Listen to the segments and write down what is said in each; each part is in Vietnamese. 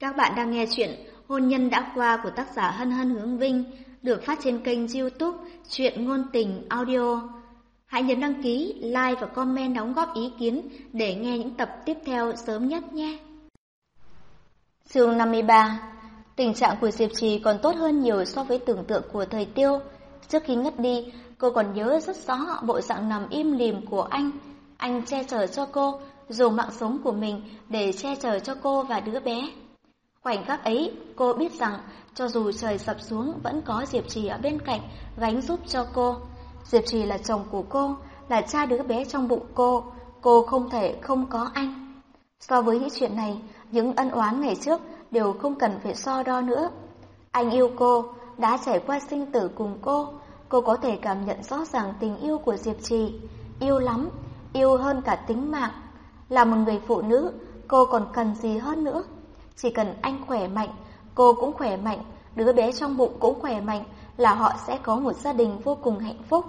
Các bạn đang nghe chuyện Hôn nhân đã qua của tác giả Hân Hân Hướng Vinh được phát trên kênh youtube Chuyện Ngôn Tình Audio. Hãy nhấn đăng ký, like và comment đóng góp ý kiến để nghe những tập tiếp theo sớm nhất nhé. Chương 53 Tình trạng của Diệp Trì còn tốt hơn nhiều so với tưởng tượng của thời tiêu. Trước khi ngất đi, cô còn nhớ rất rõ bộ dạng nằm im lìm của anh. Anh che chở cho cô, dùng mạng sống của mình để che chở cho cô và đứa bé. Khoảnh khắc ấy, cô biết rằng cho dù trời sập xuống vẫn có Diệp Trì ở bên cạnh gánh giúp cho cô. Diệp Trì là chồng của cô, là cha đứa bé trong bụng cô, cô không thể không có anh. So với những chuyện này, những ân oán ngày trước đều không cần phải so đo nữa. Anh yêu cô, đã trải qua sinh tử cùng cô, cô có thể cảm nhận rõ ràng tình yêu của Diệp Trì, yêu lắm, yêu hơn cả tính mạng. Là một người phụ nữ, cô còn cần gì hơn nữa? Chỉ cần anh khỏe mạnh, cô cũng khỏe mạnh, đứa bé trong bụng cũng khỏe mạnh là họ sẽ có một gia đình vô cùng hạnh phúc.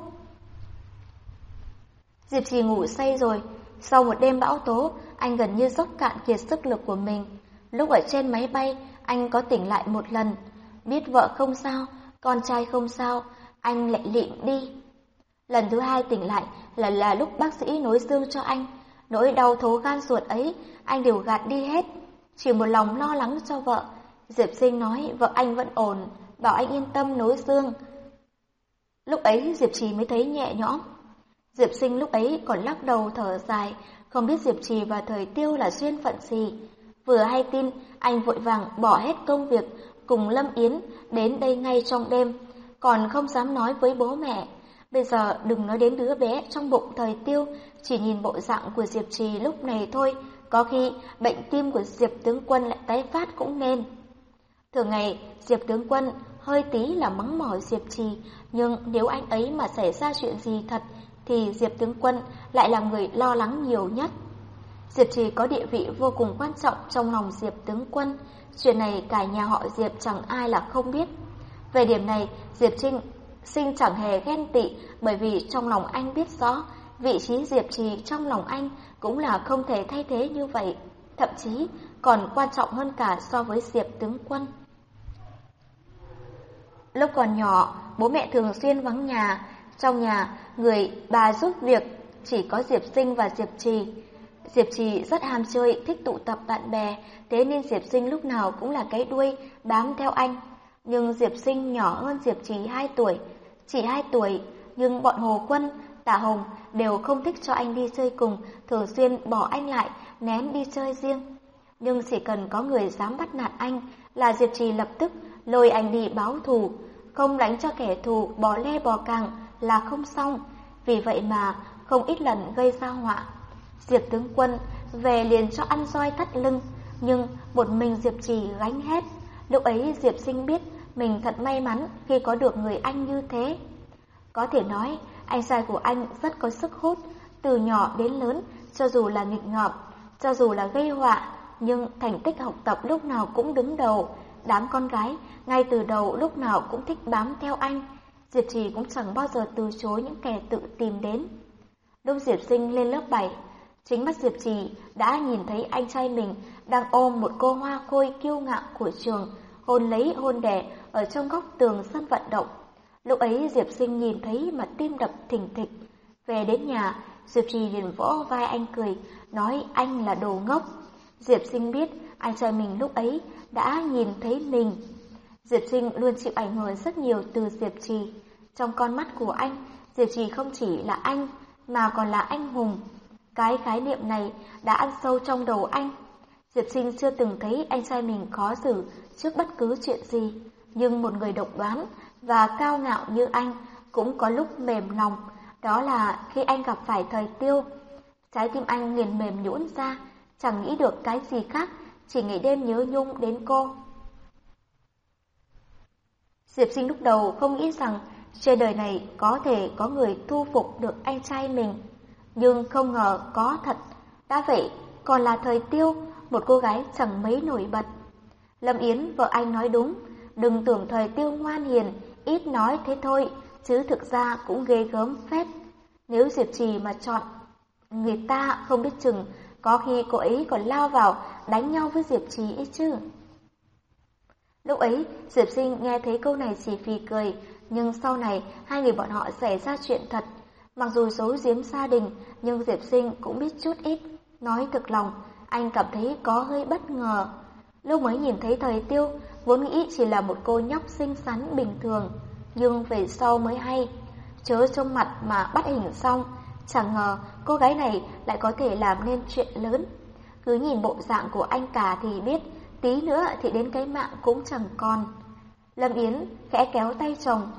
Diệp Trì ngủ say rồi, sau một đêm bão tố, anh gần như dốc cạn kiệt sức lực của mình. Lúc ở trên máy bay, anh có tỉnh lại một lần, biết vợ không sao, con trai không sao, anh lại lịm đi. Lần thứ hai tỉnh lại là là lúc bác sĩ nối xương cho anh, nỗi đau thấu gan ruột ấy anh đều gạt đi hết chỉ một lòng lo lắng cho vợ. Diệp Sinh nói vợ anh vẫn ổn, bảo anh yên tâm nối xương. Lúc ấy Diệp Trì mới thấy nhẹ nhõm. Diệp Sinh lúc ấy còn lắc đầu thở dài, không biết Diệp Trì và Thời Tiêu là duyên phận gì. Vừa hay tin, anh vội vàng bỏ hết công việc cùng Lâm Yến đến đây ngay trong đêm, còn không dám nói với bố mẹ. Bây giờ đừng nói đến đứa bé trong bụng Thời Tiêu, chỉ nhìn bộ dạng của Diệp Trì lúc này thôi, có khi bệnh tim của Diệp tướng quân lại tái phát cũng nên. Thường ngày, Diệp tướng quân hơi tí là mắng mỏ Diệp Trì, nhưng nếu anh ấy mà xảy ra chuyện gì thật, thì Diệp tướng quân lại là người lo lắng nhiều nhất. Diệp Trì có địa vị vô cùng quan trọng trong lòng Diệp tướng quân, chuyện này cả nhà họ Diệp chẳng ai là không biết. Về điểm này, Diệp Trinh sinh chẳng hề ghen tị bởi vì trong lòng anh biết rõ vị trí Diệp Trì trong lòng anh cũng là không thể thay thế như vậy, thậm chí còn quan trọng hơn cả so với Diệp tướng quân. Lúc còn nhỏ, bố mẹ thường xuyên vắng nhà, trong nhà người bà giúp việc chỉ có Diệp Sinh và Diệp Trì. Diệp Trì rất ham chơi, thích tụ tập bạn bè, thế nên Diệp Sinh lúc nào cũng là cái đuôi bám theo anh. Nhưng Diệp Sinh nhỏ hơn Diệp Trì 2 tuổi, chỉ 2 tuổi, nhưng bọn Hồ Quân Tạ Hồng đều không thích cho anh đi chơi cùng, thường xuyên bỏ anh lại, ném đi chơi riêng. Nhưng chỉ cần có người dám bắt nạt anh là Diệp Trì lập tức lôi anh đi báo thù, không đánh cho kẻ thù bỏ le bò càng là không xong. Vì vậy mà không ít lần gây ra họa. Diệp tướng quân về liền cho ăn roi thắt lưng, nhưng một mình Diệp Trì gánh hết. Lúc ấy Diệp Sinh biết mình thật may mắn khi có được người anh như thế. Có thể nói anh trai của anh rất có sức hút, từ nhỏ đến lớn, cho dù là nghịch ngợm, cho dù là gây họa, nhưng thành tích học tập lúc nào cũng đứng đầu. Đám con gái, ngay từ đầu lúc nào cũng thích bám theo anh. Diệp Trì cũng chẳng bao giờ từ chối những kẻ tự tìm đến. Lúc Diệp Sinh lên lớp 7, chính mắt Diệp Trì đã nhìn thấy anh trai mình đang ôm một cô hoa khôi kiêu ngạo của trường, hôn lấy hôn đẻ ở trong góc tường sân vận động. Lúc ấy Diệp Sinh nhìn thấy mà tim đập thình thịch. Về đến nhà, Diệp Trì liền vỗ vai anh cười, nói anh là đồ ngốc. Diệp Sinh biết anh trai mình lúc ấy đã nhìn thấy mình. Diệp Sinh luôn chịu ảnh hưởng rất nhiều từ Diệp Trì. Trong con mắt của anh, Diệp Trì không chỉ là anh, mà còn là anh hùng. Cái khái niệm này đã ăn sâu trong đầu anh. Diệp Sinh chưa từng thấy anh trai mình khó xử trước bất cứ chuyện gì, nhưng một người độc đoán và cao ngạo như anh cũng có lúc mềm lòng, đó là khi anh gặp phải thời tiêu. Trái tim anh liền mềm nhũn ra, chẳng nghĩ được cái gì khác, chỉ ngày đêm nhớ nhung đến cô. Diệp sinh lúc đầu không nghĩ rằng trên đời này có thể có người thu phục được anh trai mình, nhưng không ngờ có thật. Đã vậy, còn là thời tiêu, một cô gái chẳng mấy nổi bật. Lâm Yến, vợ anh nói đúng, đừng tưởng thời tiêu ngoan hiền, ít nói thế thôi, chứ thực ra cũng ghê gớm phết. Nếu Diệp Trì mà chọn người ta không biết chừng, có khi cô ấy còn lao vào đánh nhau với Diệp Trì ấy chứ. Lúc ấy, Diệp Sinh nghe thấy câu này chỉ phì cười, nhưng sau này hai người bọn họ xảy ra chuyện thật. Mặc dù giấu giếm gia đình, nhưng Diệp Sinh cũng biết chút ít. Nói thực lòng, anh cảm thấy có hơi bất ngờ. Lúc mới nhìn thấy thời tiêu, vốn nghĩ chỉ là một cô nhóc xinh xắn bình thường, nhưng về sau mới hay. Chớ trông mặt mà bắt hình xong, chẳng ngờ cô gái này lại có thể làm nên chuyện lớn. Cứ nhìn bộ dạng của anh cả thì biết, tí nữa thì đến cái mạng cũng chẳng còn. Lâm Yến khẽ kéo tay chồng,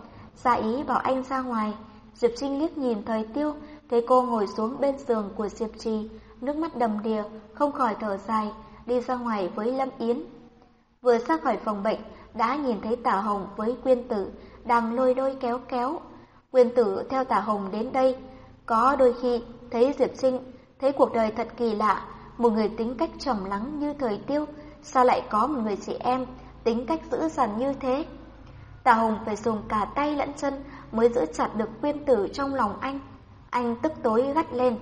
ra ý bảo anh ra ngoài. Diệp Trinh liếc nhìn thời tiêu, thấy cô ngồi xuống bên giường của Diệp Trì, nước mắt đầm đìa, không khỏi thở dài, đi ra ngoài với Lâm Yến. Vừa ra khỏi phòng bệnh, đã nhìn thấy Tả Hồng với Quyên Tử đang lôi đôi kéo kéo. Quyên Tử theo Tả Hồng đến đây, có đôi khi thấy Diệp sinh thấy cuộc đời thật kỳ lạ, một người tính cách trầm lắng như thời tiêu, sao lại có một người chị em tính cách dữ dằn như thế? Tà Hồng phải dùng cả tay lẫn chân mới giữ chặt được quyên tử trong lòng anh. Anh tức tối gắt lên.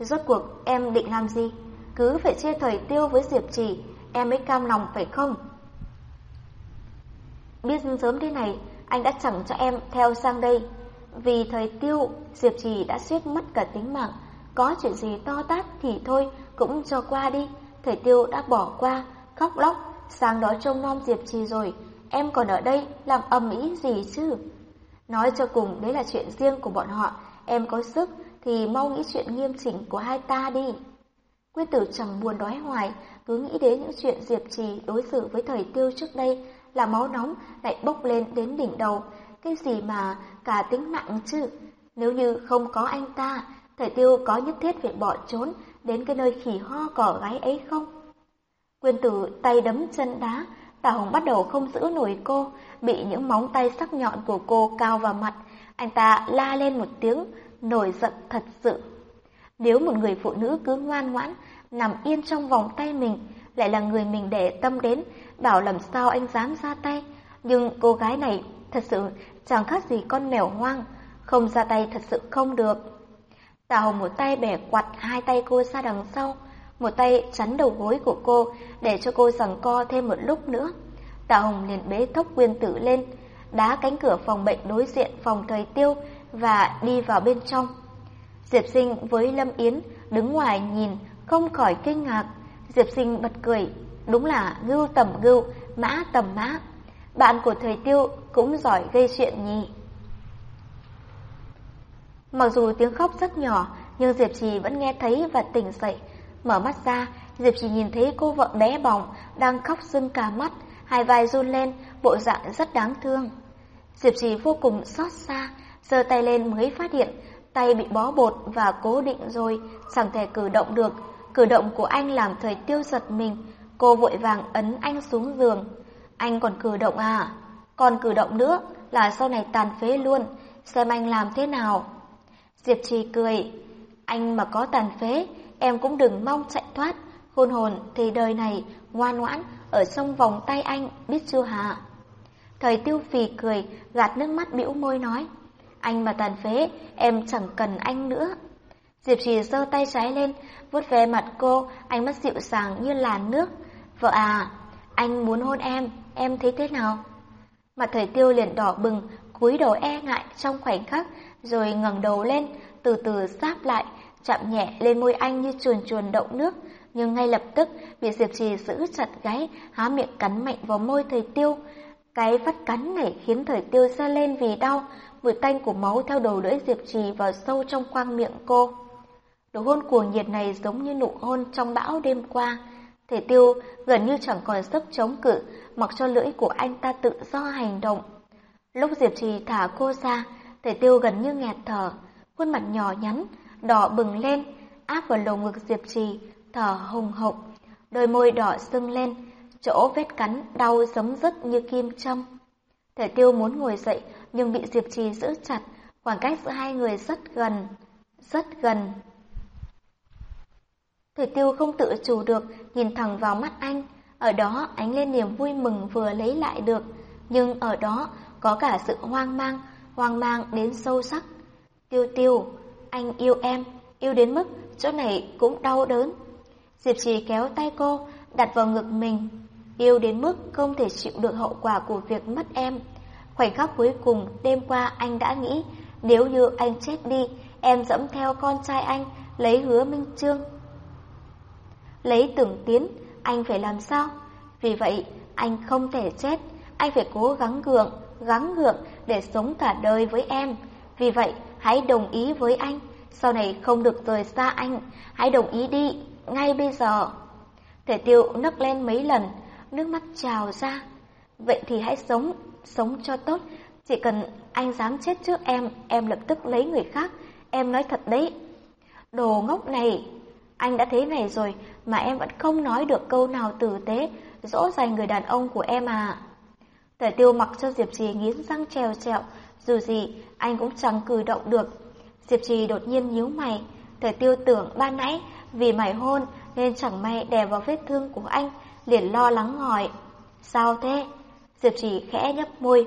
Rốt cuộc em định làm gì? Cứ phải chia thời tiêu với Diệp Trì, em mới cam lòng phải không? Biết sớm thế này, anh đã chẳng cho em theo sang đây. Vì thời tiêu, Diệp Trì đã suýt mất cả tính mạng. Có chuyện gì to tát thì thôi, cũng cho qua đi. Thời tiêu đã bỏ qua, khóc lóc, sáng đó trông nom Diệp Trì rồi, em còn ở đây làm ầm ĩ gì chứ? Nói cho cùng đấy là chuyện riêng của bọn họ, em có sức thì mau nghĩ chuyện nghiêm chỉnh của hai ta đi. quyết tử chẳng buồn đói hoài, cứ nghĩ đến những chuyện Diệp Trì đối xử với thời tiêu trước đây là máu nóng lại bốc lên đến đỉnh đầu. Cái gì mà cả tính mạng chứ? Nếu như không có anh ta, thầy tiêu có nhất thiết phải bỏ trốn đến cái nơi khỉ ho cỏ gái ấy không? Quyên tử tay đấm chân đá, Tả Hồng bắt đầu không giữ nổi cô, bị những móng tay sắc nhọn của cô cao vào mặt. Anh ta la lên một tiếng, nổi giận thật sự. Nếu một người phụ nữ cứ ngoan ngoãn, nằm yên trong vòng tay mình, lại là người mình để tâm đến, bảo làm sao anh dám ra tay. Nhưng cô gái này thật sự chẳng khác gì con mèo hoang, không ra tay thật sự không được. Tà Hồng một tay bẻ quặt hai tay cô ra đằng sau, một tay chắn đầu gối của cô để cho cô giằng co thêm một lúc nữa. Tà Hồng liền bế thốc quyên tử lên, đá cánh cửa phòng bệnh đối diện phòng thời tiêu và đi vào bên trong. Diệp Sinh với Lâm Yến đứng ngoài nhìn không khỏi kinh ngạc. Diệp Sinh bật cười, đúng là ngưu tầm ngưu mã tầm mã. Bạn của thời tiêu cũng giỏi gây chuyện nhỉ. Mặc dù tiếng khóc rất nhỏ, nhưng Diệp Trì vẫn nghe thấy và tỉnh dậy. Mở mắt ra, Diệp trì nhìn thấy cô vợ bé bỏng đang khóc sưng cả mắt, hai vai run lên, bộ dạng rất đáng thương. Diệp trì vô cùng xót xa, giơ tay lên mới phát hiện tay bị bó bột và cố định rồi, chẳng thể cử động được. Cử động của anh làm thời tiêu giật mình, cô vội vàng ấn anh xuống giường. Anh còn cử động à? Còn cử động nữa là sau này tàn phế luôn, xem anh làm thế nào. Diệp Trì cười, anh mà có tàn phế em cũng đừng mong chạy thoát, hôn hồn thì đời này ngoan ngoãn ở trong vòng tay anh, biết chưa hả? Thời tiêu phì cười, gạt nước mắt bĩu môi nói, anh mà tàn phế, em chẳng cần anh nữa. Diệp trì giơ tay trái lên, vuốt về mặt cô, ánh mắt dịu dàng như làn nước. Vợ à, anh muốn hôn em, em thấy thế nào? Mặt thời tiêu liền đỏ bừng, cúi đầu e ngại trong khoảnh khắc, rồi ngẩng đầu lên, từ từ sáp lại, chạm nhẹ lên môi anh như chuồn chuồn động nước, nhưng ngay lập tức bị Diệp Trì giữ chặt gáy, há miệng cắn mạnh vào môi thời tiêu. Cái phát cắn này khiến thời tiêu ra lên vì đau, mùi tanh của máu theo đầu lưỡi Diệp Trì vào sâu trong khoang miệng cô. Đồ hôn cuồng nhiệt này giống như nụ hôn trong bão đêm qua. Thể tiêu gần như chẳng còn sức chống cự, mặc cho lưỡi của anh ta tự do hành động. Lúc Diệp Trì thả cô ra, thể tiêu gần như nghẹt thở, khuôn mặt nhỏ nhắn, đỏ bừng lên, áp vào lồng ngực Diệp Trì, thở hùng hộc, đôi môi đỏ sưng lên, chỗ vết cắn đau giấm dứt như kim châm. Thể tiêu muốn ngồi dậy nhưng bị Diệp Trì giữ chặt, khoảng cách giữa hai người rất gần, rất gần. Thủy tiêu không tự chủ được, nhìn thẳng vào mắt anh, ở đó ánh lên niềm vui mừng vừa lấy lại được, nhưng ở đó có cả sự hoang mang, hoang mang đến sâu sắc. Tiêu tiêu, anh yêu em, yêu đến mức chỗ này cũng đau đớn. Diệp trì kéo tay cô, đặt vào ngực mình. Yêu đến mức không thể chịu được hậu quả của việc mất em. Khoảnh khắc cuối cùng đêm qua anh đã nghĩ nếu như anh chết đi, em dẫm theo con trai anh lấy hứa Minh Trương. Lấy từng tiến, anh phải làm sao? Vì vậy, anh không thể chết, anh phải cố gắng gượng, gắng gượng để sống cả đời với em. Vì vậy, hãy đồng ý với anh, sau này không được rời xa anh, hãy đồng ý đi, ngay bây giờ. Thể tiêu nấc lên mấy lần, nước mắt trào ra. Vậy thì hãy sống, sống cho tốt, chỉ cần anh dám chết trước em, em lập tức lấy người khác, em nói thật đấy. Đồ ngốc này, anh đã thế này rồi mà em vẫn không nói được câu nào tử tế, dỗ dành người đàn ông của em à. Tề tiêu mặc cho Diệp Trì nghiến răng trèo trèo, dù gì anh cũng chẳng cử động được. Diệp Trì đột nhiên nhíu mày, Tề tiêu tưởng ban nãy vì mày hôn nên chẳng may đè vào vết thương của anh, liền lo lắng hỏi. Sao thế? Diệp Trì khẽ nhấp môi.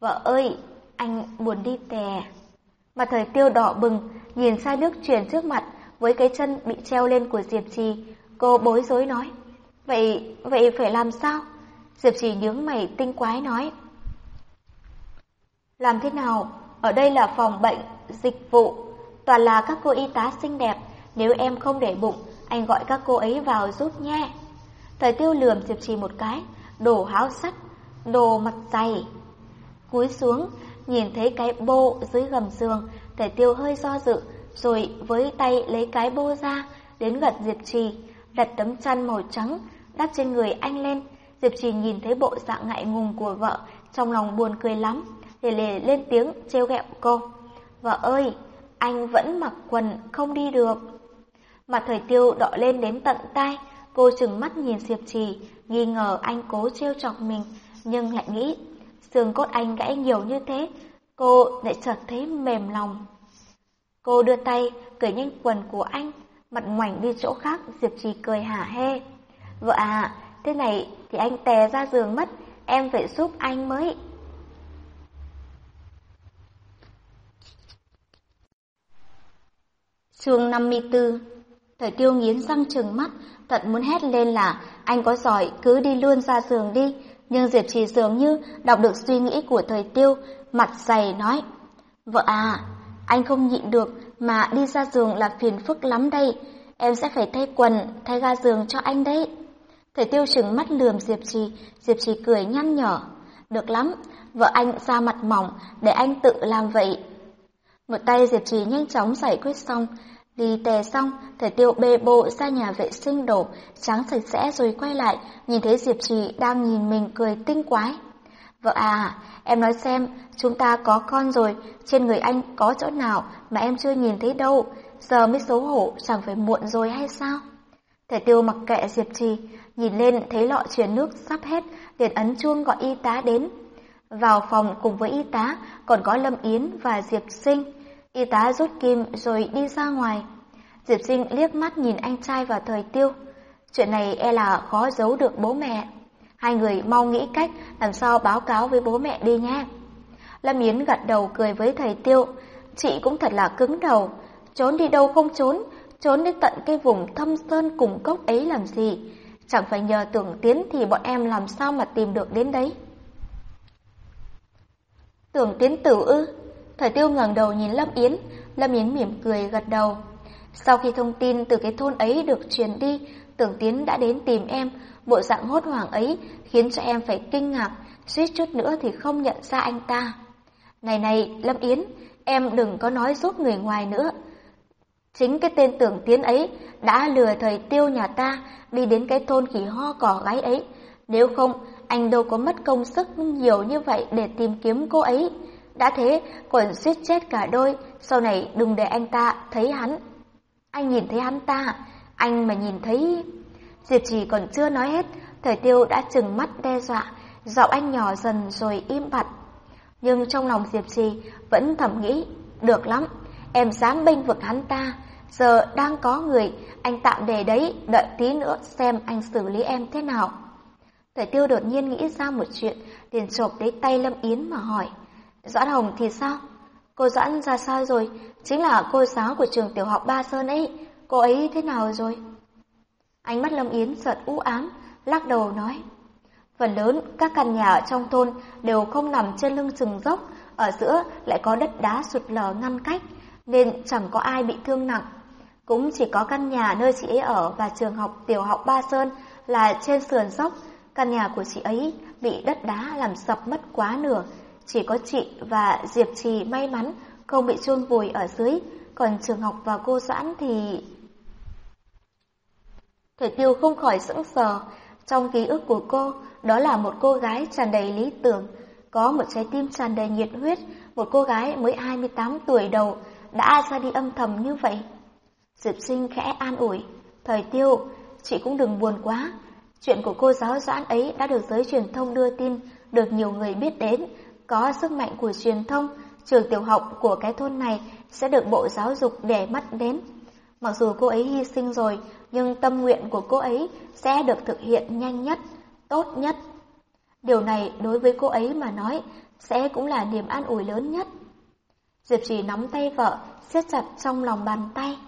Vợ ơi, anh buồn đi tè. Mà thời tiêu đỏ bừng, nhìn sai nước chuyển trước mặt với cái chân bị treo lên của Diệp Trì. Cô bối rối nói. Vậy, vậy phải làm sao? Diệp Trì nhướng mày tinh quái nói. Làm thế nào? Ở đây là phòng bệnh, dịch vụ, toàn là các cô y tá xinh đẹp. Nếu em không để bụng, anh gọi các cô ấy vào giúp nhé. Thời tiêu lườm Diệp Trì một cái, đồ háo sắt đồ mặt dày. Cúi xuống, nhìn thấy cái bô dưới gầm giường, thời tiêu hơi do dự, rồi với tay lấy cái bô ra, đến gần Diệp Trì, đặt tấm chăn màu trắng, đắp trên người anh lên. Diệp Trì nhìn thấy bộ dạng ngại ngùng của vợ, trong lòng buồn cười lắm, để lề lên tiếng trêu ghẹo cô. Vợ ơi, anh vẫn mặc quần không đi được. Mặt thời tiêu đỏ lên đến tận tai, cô chừng mắt nhìn Diệp Trì, nghi ngờ anh cố trêu chọc mình, nhưng lại nghĩ, xương cốt anh gãy nhiều như thế, cô lại chợt thấy mềm lòng. Cô đưa tay, cởi nhanh quần của anh, mặt ngoảnh đi chỗ khác, Diệp Trì cười hả hê. Vợ à, thế này thì anh tè ra giường mất, em phải giúp anh mới. Chương 54 Thời tiêu nghiến răng trừng mắt, thật muốn hét lên là anh có giỏi cứ đi luôn ra giường đi. Nhưng Diệp Trì dường như đọc được suy nghĩ của thời tiêu, mặt dày nói. Vợ à, anh không nhịn được mà đi ra giường là phiền phức lắm đây. Em sẽ phải thay quần, thay ga giường cho anh đấy. Thầy tiêu trừng mắt lườm Diệp Trì, Diệp Trì cười nhăn nhở. Được lắm, vợ anh ra mặt mỏng để anh tự làm vậy. Một tay Diệp Trì nhanh chóng giải quyết xong, đi tè xong, thầy tiêu bê bộ ra nhà vệ sinh đổ, trắng sạch sẽ rồi quay lại, nhìn thấy Diệp Trì đang nhìn mình cười tinh quái. Vợ à, em nói xem, chúng ta có con rồi, trên người anh có chỗ nào mà em chưa nhìn thấy đâu, giờ mới xấu hổ, chẳng phải muộn rồi hay sao? Thể tiêu mặc kệ Diệp Trì, nhìn lên thấy lọ truyền nước sắp hết, liền ấn chuông gọi y tá đến. Vào phòng cùng với y tá còn có Lâm Yến và Diệp Sinh. Y tá rút kim rồi đi ra ngoài. Diệp Sinh liếc mắt nhìn anh trai và thời tiêu. Chuyện này e là khó giấu được bố mẹ. Hai người mau nghĩ cách làm sao báo cáo với bố mẹ đi nhé. Lâm Yến gật đầu cười với thầy Tiêu. Chị cũng thật là cứng đầu. Trốn đi đâu không trốn, trốn đến tận cái vùng thâm sơn cùng cốc ấy làm gì. Chẳng phải nhờ tưởng tiến thì bọn em làm sao mà tìm được đến đấy. Tưởng tiến tử ư? Thời tiêu ngẩng đầu nhìn Lâm Yến, Lâm Yến mỉm cười gật đầu. Sau khi thông tin từ cái thôn ấy được truyền đi, tưởng tiến đã đến tìm em, bộ dạng hốt hoảng ấy khiến cho em phải kinh ngạc, suýt chút nữa thì không nhận ra anh ta. Này này, Lâm Yến, em đừng có nói giúp người ngoài nữa. Chính cái tên tưởng tiến ấy đã lừa thời tiêu nhà ta đi đến cái thôn khỉ ho cỏ gái ấy. Nếu không, anh đâu có mất công sức nhiều như vậy để tìm kiếm cô ấy. Đã thế, còn suýt chết cả đôi, sau này đừng để anh ta thấy hắn. Anh nhìn thấy hắn ta, anh mà nhìn thấy... Diệp chỉ còn chưa nói hết, thời tiêu đã chừng mắt đe dọa, giọng anh nhỏ dần rồi im bặt. Nhưng trong lòng Diệp trì vẫn thầm nghĩ, được lắm, em dám bênh vực hắn ta, giờ đang có người, anh tạm để đấy, đợi tí nữa xem anh xử lý em thế nào. Thời tiêu đột nhiên nghĩ ra một chuyện, liền chộp lấy tay Lâm Yến mà hỏi, Doãn Hồng thì sao? Cô Doãn ra sao rồi? Chính là cô giáo của trường tiểu học Ba Sơn ấy, cô ấy thế nào rồi? Ánh mắt Lâm Yến sợt u ám, lắc đầu nói, Phần lớn các căn nhà ở trong thôn đều không nằm trên lưng rừng dốc, ở giữa lại có đất đá sụt lở ngăn cách, nên chẳng có ai bị thương nặng. Cũng chỉ có căn nhà nơi chị ấy ở và trường học tiểu học Ba Sơn là trên sườn dốc, căn nhà của chị ấy bị đất đá làm sập mất quá nửa. Chỉ có chị và Diệp Trì may mắn không bị chôn vùi ở dưới, còn trường học và cô Doãn thì... Thời tiêu không khỏi sững sờ, trong ký ức của cô, đó là một cô gái tràn đầy lý tưởng, có một trái tim tràn đầy nhiệt huyết, một cô gái mới 28 tuổi đầu đã ra đi âm thầm như vậy. Diệp sinh khẽ an ủi, thời tiêu, chị cũng đừng buồn quá. Chuyện của cô giáo doãn ấy đã được giới truyền thông đưa tin, được nhiều người biết đến. Có sức mạnh của truyền thông, trường tiểu học của cái thôn này sẽ được bộ giáo dục để mắt đến. Mặc dù cô ấy hy sinh rồi, nhưng tâm nguyện của cô ấy sẽ được thực hiện nhanh nhất, tốt nhất. Điều này đối với cô ấy mà nói sẽ cũng là niềm an ủi lớn nhất. Diệp Trì nắm tay vợ, siết chặt trong lòng bàn tay.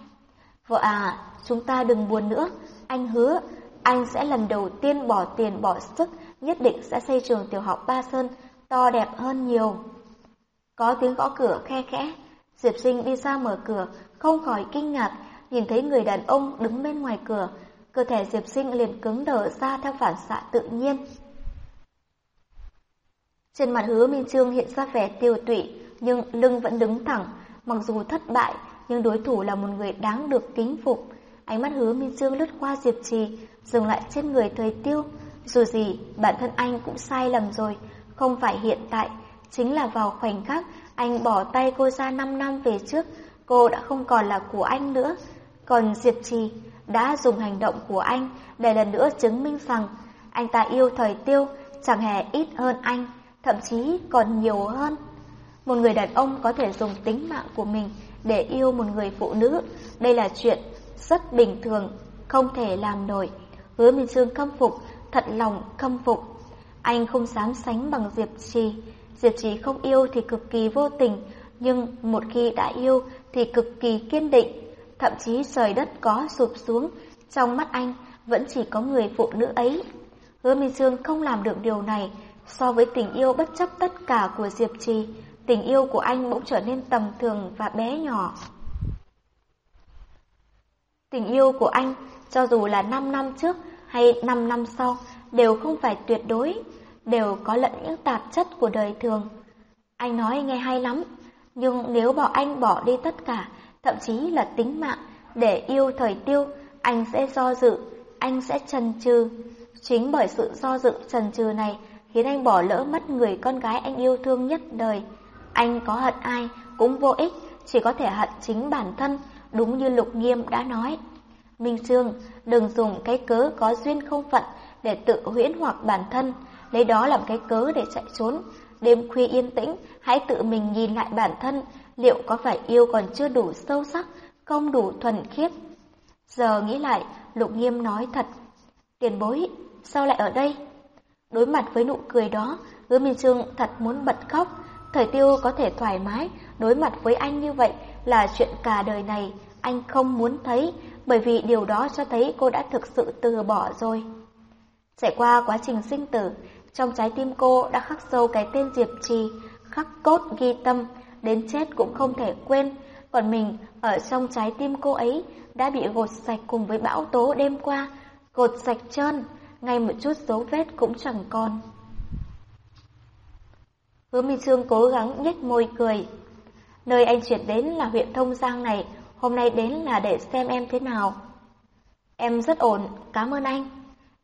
Vợ à, chúng ta đừng buồn nữa, anh hứa, anh sẽ lần đầu tiên bỏ tiền bỏ sức, nhất định sẽ xây trường tiểu học Ba Sơn, to đẹp hơn nhiều. Có tiếng gõ cửa khe khẽ, Diệp Sinh đi ra mở cửa, không khỏi kinh ngạc, nhìn thấy người đàn ông đứng bên ngoài cửa, cơ thể Diệp Sinh liền cứng đờ ra theo phản xạ tự nhiên. Trên mặt hứa Minh Trương hiện ra vẻ tiêu tụy, nhưng lưng vẫn đứng thẳng, mặc dù thất bại, nhưng đối thủ là một người đáng được kính phục. Ánh mắt hứa Minh Trương lướt qua Diệp Trì, dừng lại trên người thời tiêu. Dù gì, bản thân anh cũng sai lầm rồi, không phải hiện tại, chính là vào khoảnh khắc anh bỏ tay cô ra 5 năm về trước, cô đã không còn là của anh nữa. Còn Diệp Trì đã dùng hành động của anh để lần nữa chứng minh rằng anh ta yêu thời tiêu chẳng hề ít hơn anh, thậm chí còn nhiều hơn. Một người đàn ông có thể dùng tính mạng của mình để yêu một người phụ nữ, đây là chuyện rất bình thường, không thể làm nổi. Hứa Minh Sương khâm phục, thật lòng khâm phục. Anh không dám sánh bằng Diệp Trì. Diệp Trì không yêu thì cực kỳ vô tình, nhưng một khi đã yêu thì cực kỳ kiên định. Thậm chí trời đất có sụp xuống, trong mắt anh vẫn chỉ có người phụ nữ ấy. Hứa Minh dương không làm được điều này, so với tình yêu bất chấp tất cả của Diệp Trì, tình yêu của anh bỗng trở nên tầm thường và bé nhỏ. Tình yêu của anh, cho dù là 5 năm trước hay 5 năm sau, đều không phải tuyệt đối, đều có lẫn những tạp chất của đời thường. Anh nói nghe hay lắm, nhưng nếu bỏ anh bỏ đi tất cả, thậm chí là tính mạng, để yêu thời tiêu, anh sẽ do dự, anh sẽ chần chừ. Chính bởi sự do dự chần chừ này khiến anh bỏ lỡ mất người con gái anh yêu thương nhất đời. Anh có hận ai cũng vô ích, chỉ có thể hận chính bản thân, đúng như Lục Nghiêm đã nói. Minh Trương, đừng dùng cái cớ có duyên không phận để tự huyễn hoặc bản thân, lấy đó làm cái cớ để chạy trốn. Đêm khuya yên tĩnh, hãy tự mình nhìn lại bản thân, liệu có phải yêu còn chưa đủ sâu sắc, không đủ thuần khiết. Giờ nghĩ lại, Lục Nghiêm nói thật. Tiền bối, sao lại ở đây? Đối mặt với nụ cười đó, hứa Minh trương thật muốn bật khóc. Thời tiêu có thể thoải mái, đối mặt với anh như vậy là chuyện cả đời này anh không muốn thấy, bởi vì điều đó cho thấy cô đã thực sự từ bỏ rồi. Trải qua quá trình sinh tử, trong trái tim cô đã khắc sâu cái tên Diệp Trì, khắc cốt ghi tâm, đến chết cũng không thể quên. Còn mình, ở trong trái tim cô ấy, đã bị gột sạch cùng với bão tố đêm qua, gột sạch trơn, ngay một chút dấu vết cũng chẳng còn. Hứa Minh Trương cố gắng nhếch môi cười. Nơi anh chuyển đến là huyện Thông Giang này, hôm nay đến là để xem em thế nào. Em rất ổn, cảm ơn anh.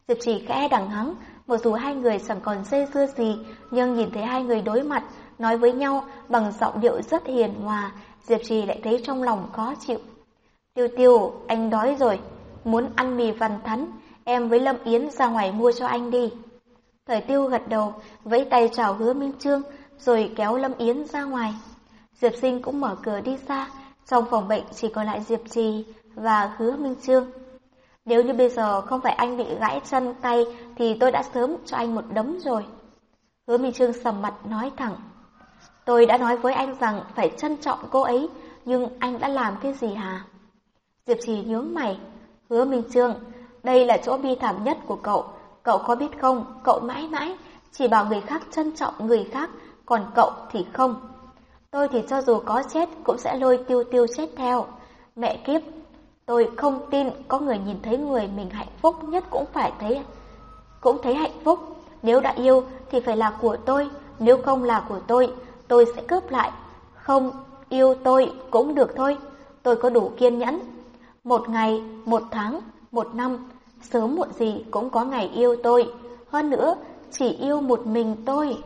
Diệp chỉ khẽ đằng hắng, mặc dù hai người chẳng còn dây dưa gì, nhưng nhìn thấy hai người đối mặt, nói với nhau bằng giọng điệu rất hiền hòa, Diệp trì lại thấy trong lòng khó chịu. Tiêu tiêu, anh đói rồi, muốn ăn mì văn thắn, em với Lâm Yến ra ngoài mua cho anh đi. Thời tiêu gật đầu, vẫy tay chào hứa Minh Trương, rồi kéo Lâm Yến ra ngoài. Diệp sinh cũng mở cửa đi xa, trong phòng bệnh chỉ còn lại Diệp Trì và hứa Minh Trương. Nếu như bây giờ không phải anh bị gãy chân tay thì tôi đã sớm cho anh một đấm rồi. Hứa Minh Trương sầm mặt nói thẳng. Tôi đã nói với anh rằng phải trân trọng cô ấy, nhưng anh đã làm cái gì hả? Diệp Trì nhướng mày. Hứa Minh Trương, đây là chỗ bi thảm nhất của cậu. cậu có biết không, cậu mãi mãi chỉ bảo người khác trân trọng người khác, còn cậu thì không. Tôi thì cho dù có chết cũng sẽ lôi tiêu tiêu chết theo. Mẹ kiếp, tôi không tin có người nhìn thấy người mình hạnh phúc nhất cũng phải thấy cũng thấy hạnh phúc. Nếu đã yêu thì phải là của tôi, nếu không là của tôi, tôi sẽ cướp lại. Không yêu tôi cũng được thôi, tôi có đủ kiên nhẫn. Một ngày, một tháng, một năm, sớm muộn gì cũng có ngày yêu tôi. Hơn nữa, chỉ yêu một mình tôi.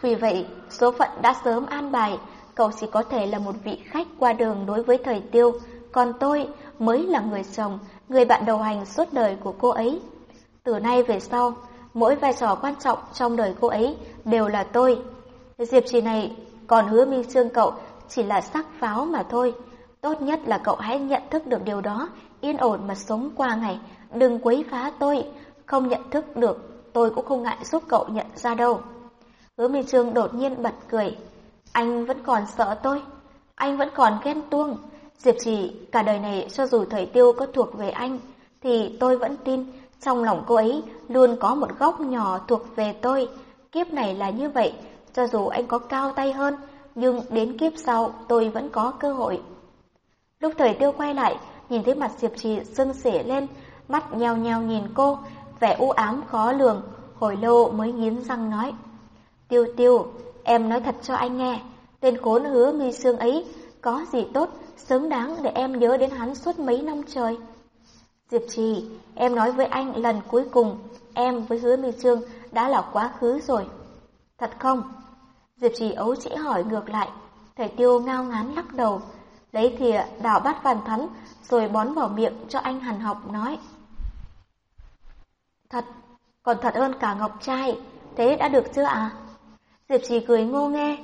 Vì vậy, số phận đã sớm an bài, cậu chỉ có thể là một vị khách qua đường đối với thời tiêu, còn tôi mới là người chồng, người bạn đầu hành suốt đời của cô ấy. Từ nay về sau, mỗi vai trò quan trọng trong đời cô ấy đều là tôi. Diệp trì này còn hứa Minh Trương cậu chỉ là sắc pháo mà thôi. Tốt nhất là cậu hãy nhận thức được điều đó, yên ổn mà sống qua ngày, đừng quấy phá tôi. Không nhận thức được, tôi cũng không ngại giúp cậu nhận ra đâu. Hứa Minh Trương đột nhiên bật cười. Anh vẫn còn sợ tôi, anh vẫn còn ghen tuông. Diệp Trì cả đời này cho dù thời tiêu có thuộc về anh, thì tôi vẫn tin trong lòng cô ấy luôn có một góc nhỏ thuộc về tôi. Kiếp này là như vậy, cho dù anh có cao tay hơn, nhưng đến kiếp sau tôi vẫn có cơ hội. Lúc thời tiêu quay lại, nhìn thấy mặt Diệp Trì sưng sể lên, mắt nheo nheo nhìn cô, vẻ u ám khó lường, hồi lâu mới nghiến răng nói. Tiêu tiêu, em nói thật cho anh nghe, tên khốn hứa mi xương ấy, có gì tốt, xứng đáng để em nhớ đến hắn suốt mấy năm trời. Diệp Trì, em nói với anh lần cuối cùng, em với hứa mi Trương đã là quá khứ rồi. Thật không? Diệp Trì ấu chỉ hỏi ngược lại, thầy tiêu ngao ngán lắc đầu, lấy thìa đảo bát vàn thắn rồi bón vào miệng cho anh hằn học nói. Thật, còn thật hơn cả ngọc trai, thế đã được chưa à? Diệp Trì cười ngô nghe.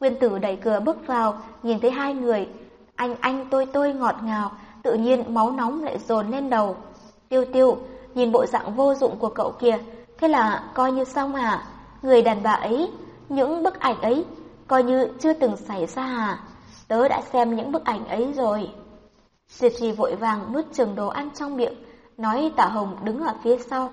Nguyên tử đẩy cửa bước vào, nhìn thấy hai người, anh anh tôi tôi ngọt ngào, tự nhiên máu nóng lại dồn lên đầu. Tiêu tiêu, nhìn bộ dạng vô dụng của cậu kìa, thế là coi như xong à? Người đàn bà ấy, những bức ảnh ấy, coi như chưa từng xảy ra à? Tớ đã xem những bức ảnh ấy rồi. Diệp trì vội vàng nuốt chừng đồ ăn trong miệng, nói tả hồng đứng ở phía sau.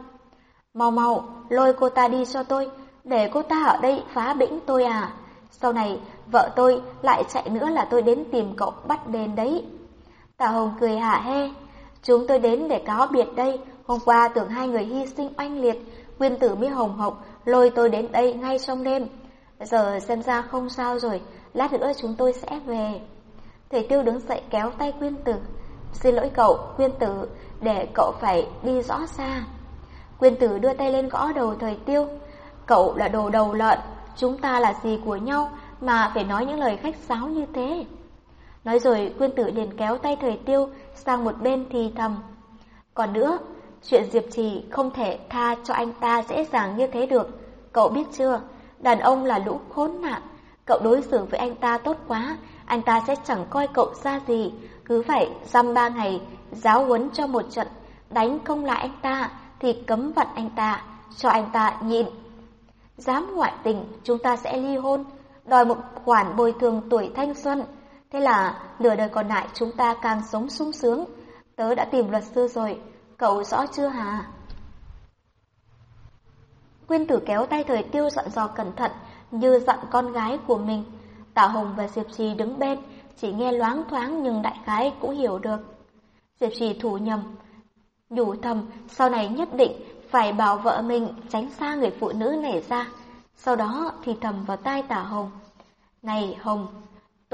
Mau mau, lôi cô ta đi cho tôi, để cô ta ở đây phá bĩnh tôi à. Sau này, vợ tôi lại chạy nữa là tôi đến tìm cậu bắt đền đấy. Tả hồng cười hả hê. Chúng tôi đến để cáo biệt đây, hôm qua tưởng hai người hy sinh oanh liệt, quyên tử mới hồng hộc, lôi tôi đến đây ngay trong đêm. Giờ xem ra không sao rồi, lát nữa chúng tôi sẽ về. Thầy Tiêu đứng dậy kéo tay Quyên Tử. Xin lỗi cậu, Quyên Tử, để cậu phải đi rõ xa. Quyên Tử đưa tay lên gõ đầu thầy Tiêu. Cậu là đồ đầu lợn, chúng ta là gì của nhau mà phải nói những lời khách sáo như thế. Nói rồi Quyên Tử liền kéo tay thời Tiêu sang một bên thì thầm. Còn nữa, chuyện Diệp Trì không thể tha cho anh ta dễ dàng như thế được. Cậu biết chưa, đàn ông là lũ khốn nạn. Cậu đối xử với anh ta tốt quá, anh ta sẽ chẳng coi cậu ra gì, cứ phải dăm ba ngày, giáo huấn cho một trận, đánh không lại anh ta, thì cấm vận anh ta, cho anh ta nhịn. Dám ngoại tình, chúng ta sẽ ly hôn, đòi một khoản bồi thường tuổi thanh xuân. Thế là nửa đời còn lại chúng ta càng sống sung sướng. Tớ đã tìm luật sư rồi, cậu rõ chưa hả? Quyên tử kéo tay thời tiêu dặn dò cẩn thận như dặn con gái của mình. Tạ Hồng và Diệp Trì đứng bên, chỉ nghe loáng thoáng nhưng đại khái cũng hiểu được. Diệp Trì thủ nhầm, nhủ thầm sau này nhất định phải bảo vợ mình tránh xa người phụ nữ này ra. Sau đó thì thầm vào tai Tạ Hồng. Này Hồng,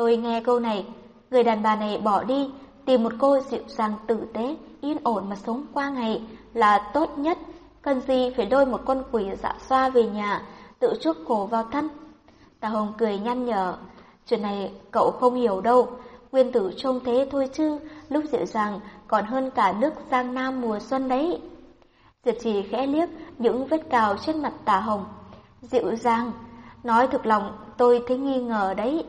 tôi nghe câu này, người đàn bà này bỏ đi, tìm một cô dịu dàng tử tế, yên ổn mà sống qua ngày là tốt nhất. Cần gì phải đôi một con quỷ dạ xoa về nhà, tự chuốc cổ vào thân. Tạ Hồng cười nhăn nhở, chuyện này cậu không hiểu đâu, nguyên tử trông thế thôi chứ, lúc dịu dàng còn hơn cả nước Giang Nam mùa xuân đấy. Diệp trì khẽ liếc những vết cào trên mặt Tạ Hồng. Dịu dàng, nói thực lòng tôi thấy nghi ngờ đấy.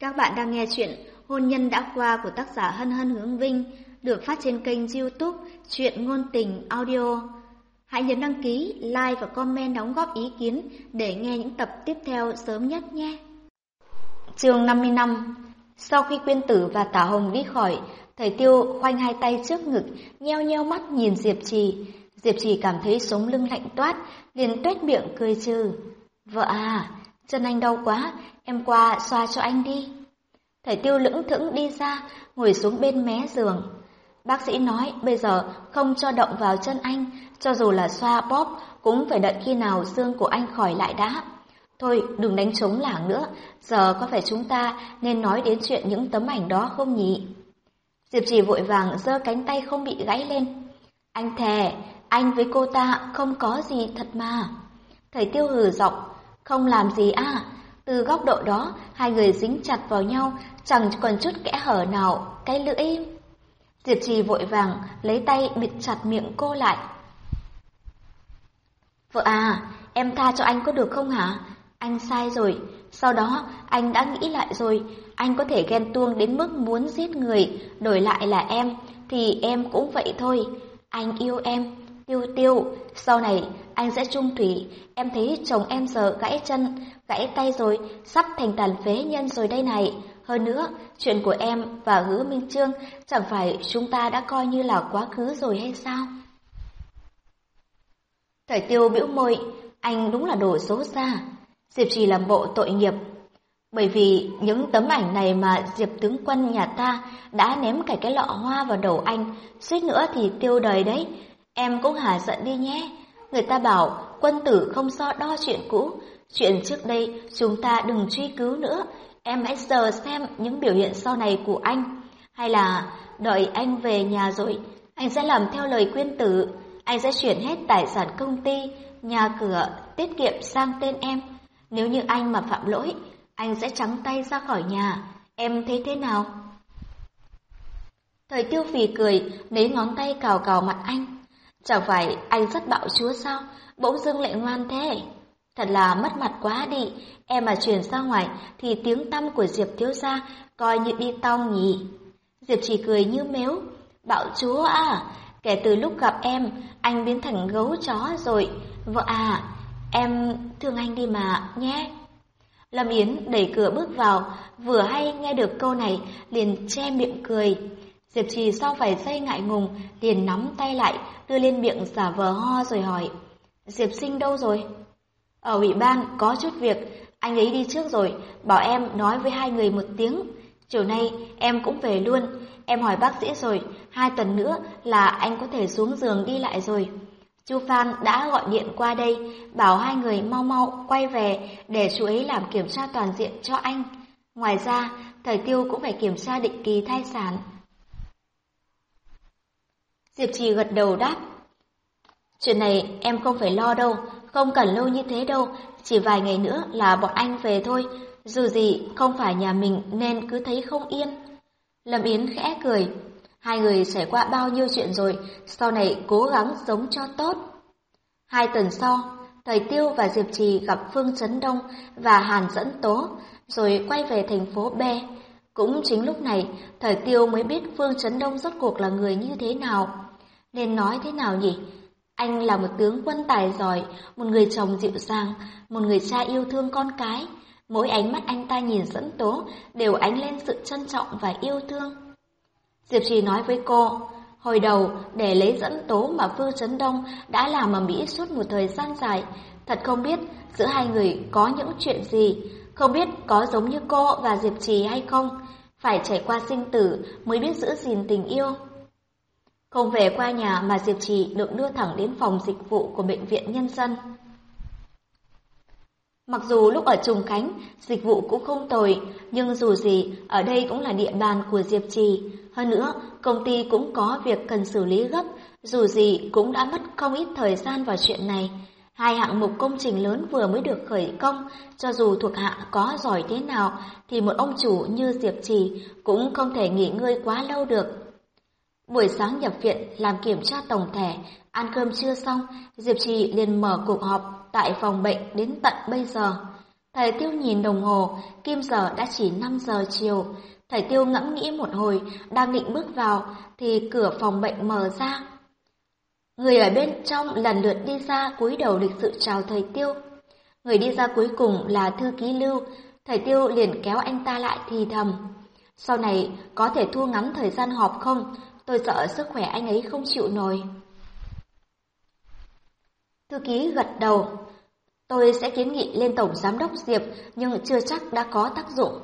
Các bạn đang nghe chuyện Hôn nhân đã qua của tác giả Hân Hân Hướng Vinh được phát trên kênh youtube Chuyện Ngôn Tình Audio. Hãy nhấn đăng ký, like và comment đóng góp ý kiến để nghe những tập tiếp theo sớm nhất nhé. Chương 55 Sau khi quyên tử và tả hồng đi khỏi, thầy tiêu khoanh hai tay trước ngực, nheo nheo mắt nhìn Diệp Trì. Diệp Trì cảm thấy sống lưng lạnh toát, liền tuét miệng cười trừ. Vợ à, chân anh đau quá, em qua xoa cho anh đi. Thầy tiêu lững thững đi ra, ngồi xuống bên mé giường. Bác sĩ nói bây giờ không cho động vào chân anh, cho dù là xoa bóp cũng phải đợi khi nào xương của anh khỏi lại đã. Thôi đừng đánh trống lảng nữa, giờ có phải chúng ta nên nói đến chuyện những tấm ảnh đó không nhỉ? Diệp trì vội vàng giơ cánh tay không bị gãy lên. Anh thề, anh với cô ta không có gì thật mà. Thầy tiêu hừ giọng, không làm gì à, từ góc độ đó hai người dính chặt vào nhau, chẳng còn chút kẽ hở nào, cái lưỡi... Diệp trì vội vàng lấy tay bịt chặt miệng cô lại. Vợ à, em tha cho anh có được không hả? Anh sai rồi, sau đó anh đã nghĩ lại rồi, anh có thể ghen tuông đến mức muốn giết người, đổi lại là em, thì em cũng vậy thôi. Anh yêu em, tiêu tiêu, sau này anh sẽ trung thủy, em thấy chồng em giờ gãy chân, gãy tay rồi, sắp thành tàn phế nhân rồi đây này. Hơn nữa, chuyện của em và hứa Minh Trương chẳng phải chúng ta đã coi như là quá khứ rồi hay sao? Thời tiêu bĩu môi, anh đúng là đồ xấu xa. Diệp chỉ làm bộ tội nghiệp. Bởi vì những tấm ảnh này mà Diệp tướng quân nhà ta đã ném cả cái lọ hoa vào đầu anh, suýt nữa thì tiêu đời đấy. Em cũng hà giận đi nhé. Người ta bảo quân tử không so đo chuyện cũ, chuyện trước đây chúng ta đừng truy cứu nữa. Em hãy giờ xem những biểu hiện sau này của anh. Hay là đợi anh về nhà rồi, anh sẽ làm theo lời quyên tử. Anh sẽ chuyển hết tài sản công ty, nhà cửa, tiết kiệm sang tên em. Nếu như anh mà phạm lỗi, anh sẽ trắng tay ra khỏi nhà. Em thấy thế nào? Thời tiêu phì cười, lấy ngón tay cào cào mặt anh. Chẳng phải anh rất bạo chúa sao? Bỗng dưng lại ngoan thế. Thật là mất mặt quá đi, em mà chuyển ra ngoài thì tiếng tăm của Diệp thiếu gia coi như đi tong nhỉ. Diệp chỉ cười như mếu. Bạo chúa à, kể từ lúc gặp em, anh biến thành gấu chó rồi. Vợ à, Em thương anh đi mà, nhé. Lâm Yến đẩy cửa bước vào, vừa hay nghe được câu này, liền che miệng cười. Diệp Trì sau vài giây ngại ngùng, liền nắm tay lại, đưa lên miệng giả vờ ho rồi hỏi. Diệp sinh đâu rồi? Ở ủy ban có chút việc, anh ấy đi trước rồi, bảo em nói với hai người một tiếng. Chiều nay em cũng về luôn, em hỏi bác sĩ rồi, hai tuần nữa là anh có thể xuống giường đi lại rồi. Chu Phan đã gọi điện qua đây, bảo hai người mau mau quay về để chú ấy làm kiểm tra toàn diện cho anh. Ngoài ra, thời tiêu cũng phải kiểm tra định kỳ thai sản. Diệp Trì gật đầu đáp. Chuyện này em không phải lo đâu, không cần lâu như thế đâu, chỉ vài ngày nữa là bọn anh về thôi, dù gì không phải nhà mình nên cứ thấy không yên. Lâm Yến khẽ cười, Hai người trải qua bao nhiêu chuyện rồi, sau này cố gắng sống cho tốt. Hai tuần sau, Thời Tiêu và Diệp Trì gặp Phương Trấn Đông và Hàn Dẫn Tố, rồi quay về thành phố B. Cũng chính lúc này, Thời Tiêu mới biết Phương Trấn Đông rốt cuộc là người như thế nào. Nên nói thế nào nhỉ? Anh là một tướng quân tài giỏi, một người chồng dịu dàng, một người cha yêu thương con cái. Mỗi ánh mắt anh ta nhìn Dẫn Tố đều ánh lên sự trân trọng và yêu thương. Diệp Trì nói với cô, hồi đầu để lấy dẫn tố mà Phương Trấn Đông đã làm ở Mỹ suốt một thời gian dài, thật không biết giữa hai người có những chuyện gì, không biết có giống như cô và Diệp Trì hay không, phải trải qua sinh tử mới biết giữ gìn tình yêu. Không về qua nhà mà Diệp Trì được đưa thẳng đến phòng dịch vụ của Bệnh viện Nhân dân. Mặc dù lúc ở Trùng Khánh, dịch vụ cũng không tồi, nhưng dù gì, ở đây cũng là địa bàn của Diệp Trì. Hơn nữa, công ty cũng có việc cần xử lý gấp, dù gì cũng đã mất không ít thời gian vào chuyện này. Hai hạng mục công trình lớn vừa mới được khởi công, cho dù thuộc hạ có giỏi thế nào, thì một ông chủ như Diệp Trì cũng không thể nghỉ ngơi quá lâu được. Buổi sáng nhập viện làm kiểm tra tổng thể, ăn cơm chưa xong, Diệp Trì liền mở cuộc họp tại phòng bệnh đến tận bây giờ. Thầy Tiêu nhìn đồng hồ, kim giờ đã chỉ 5 giờ chiều. Thầy Tiêu ngẫm nghĩ một hồi, đang định bước vào, thì cửa phòng bệnh mở ra. Người ở bên trong lần lượt đi ra cúi đầu lịch sự chào thầy Tiêu. Người đi ra cuối cùng là thư ký Lưu, thầy Tiêu liền kéo anh ta lại thì thầm. Sau này có thể thu ngắn thời gian họp không? Tôi sợ sức khỏe anh ấy không chịu nổi. Thư ký gật đầu. Tôi sẽ kiến nghị lên Tổng Giám đốc Diệp nhưng chưa chắc đã có tác dụng.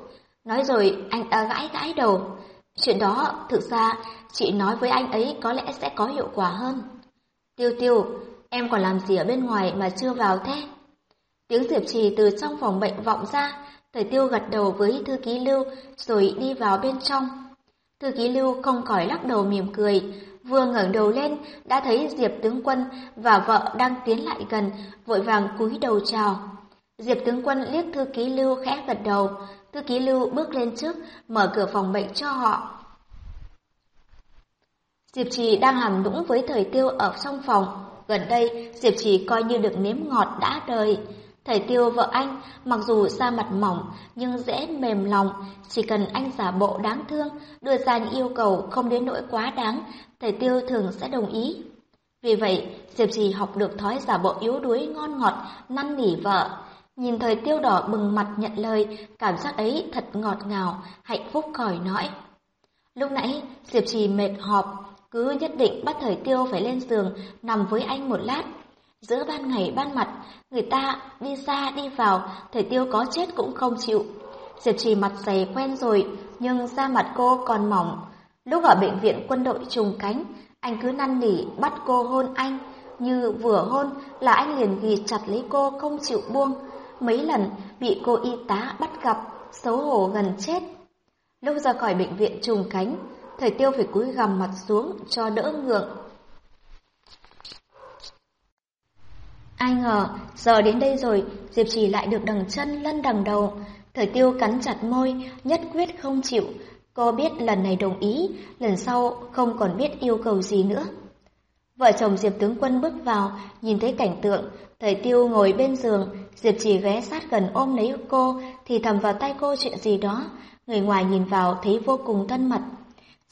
Nói rồi anh ta gãi gãi đầu. Chuyện đó thực ra chị nói với anh ấy có lẽ sẽ có hiệu quả hơn. Tiêu tiêu, em còn làm gì ở bên ngoài mà chưa vào thế? Tiếng Diệp Trì từ trong phòng bệnh vọng ra, Thời tiêu gật đầu với thư ký Lưu rồi đi vào bên trong. Thư ký Lưu không khỏi lắc đầu mỉm cười, vừa ngẩng đầu lên đã thấy Diệp tướng quân và vợ đang tiến lại gần, vội vàng cúi đầu chào. Diệp tướng quân liếc thư ký Lưu khẽ gật đầu, thư ký Lưu bước lên trước, mở cửa phòng bệnh cho họ. Diệp Trì đang làm nũng với thời tiêu ở trong phòng. Gần đây, Diệp Trì coi như được nếm ngọt đã đời. Thầy Tiêu vợ anh, mặc dù da mặt mỏng nhưng dễ mềm lòng, chỉ cần anh giả bộ đáng thương, đưa ra những yêu cầu không đến nỗi quá đáng, thầy Tiêu thường sẽ đồng ý. Vì vậy, Diệp Trì học được thói giả bộ yếu đuối ngon ngọt, năn nỉ vợ. Nhìn thời tiêu đỏ bừng mặt nhận lời, cảm giác ấy thật ngọt ngào, hạnh phúc còi nói. Lúc nãy, Diệp Trì mệt họp, cứ nhất định bắt thời tiêu phải lên giường, nằm với anh một lát. Giữa ban ngày ban mặt, người ta đi ra đi vào, thời tiêu có chết cũng không chịu. Diệp trì mặt dày quen rồi, nhưng da mặt cô còn mỏng. Lúc ở bệnh viện quân đội trùng cánh, anh cứ năn nỉ bắt cô hôn anh. Như vừa hôn là anh liền ghi chặt lấy cô không chịu buông. Mấy lần bị cô y tá bắt gặp, xấu hổ gần chết. Lúc ra khỏi bệnh viện trùng cánh, thầy tiêu phải cúi gằm mặt xuống cho đỡ ngượng. Ai ngờ, giờ đến đây rồi, Diệp Trì lại được đằng chân lân đằng đầu. Thời tiêu cắn chặt môi, nhất quyết không chịu. Cô biết lần này đồng ý, lần sau không còn biết yêu cầu gì nữa. Vợ chồng Diệp tướng quân bước vào, nhìn thấy cảnh tượng, thời tiêu ngồi bên giường, Diệp Trì ghé sát gần ôm lấy cô, thì thầm vào tay cô chuyện gì đó. Người ngoài nhìn vào thấy vô cùng thân mật.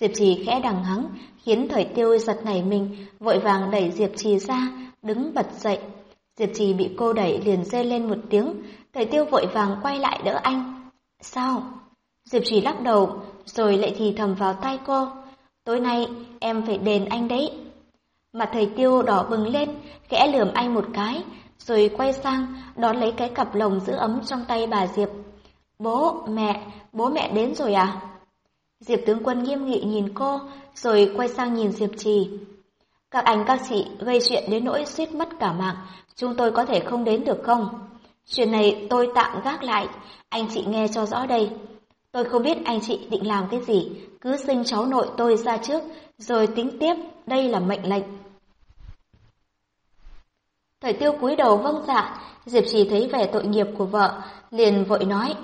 Diệp Trì khẽ đằng hắng, khiến thời tiêu giật nảy mình, vội vàng đẩy Diệp Trì ra, đứng bật dậy. Diệp Trì bị cô đẩy liền rê lên một tiếng, Thời tiêu vội vàng quay lại đỡ anh. Sao? Diệp Trì lắc đầu, rồi lại thì thầm vào tay cô. Tối nay em phải đền anh đấy. Mặt thầy tiêu đỏ bừng lên, khẽ lườm anh một cái, rồi quay sang đón lấy cái cặp lồng giữ ấm trong tay bà Diệp. Bố, mẹ, bố mẹ đến rồi à? Diệp tướng quân nghiêm nghị nhìn cô, rồi quay sang nhìn Diệp Trì. Các anh các chị gây chuyện đến nỗi suýt mất cả mạng, chúng tôi có thể không đến được không? Chuyện này tôi tạm gác lại, anh chị nghe cho rõ đây. Tôi không biết anh chị định làm cái gì, cứ sinh cháu nội tôi ra trước, rồi tính tiếp, đây là mệnh lệnh. Thời tiêu cúi đầu vâng dạ, Diệp Trì thấy vẻ tội nghiệp của vợ, liền vội nói,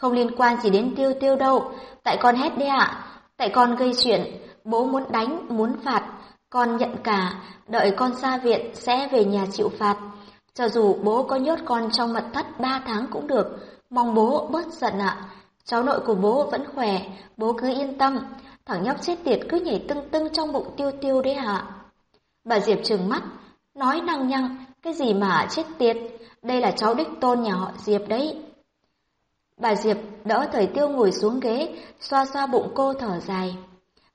không liên quan gì đến tiêu tiêu đâu, tại con hét đấy ạ, tại con gây chuyện, bố muốn đánh, muốn phạt, con nhận cả, đợi con ra viện sẽ về nhà chịu phạt. Cho dù bố có nhốt con trong mật thất ba tháng cũng được, mong bố bớt giận ạ. Cháu nội của bố vẫn khỏe, bố cứ yên tâm. Thằng nhóc chết tiệt cứ nhảy tưng tưng trong bụng tiêu tiêu đấy ạ. Bà Diệp trừng mắt, nói năng nhăng, cái gì mà chết tiệt, đây là cháu đích tôn nhà họ Diệp đấy. Bà Diệp đỡ thời tiêu ngồi xuống ghế, xoa xoa bụng cô thở dài.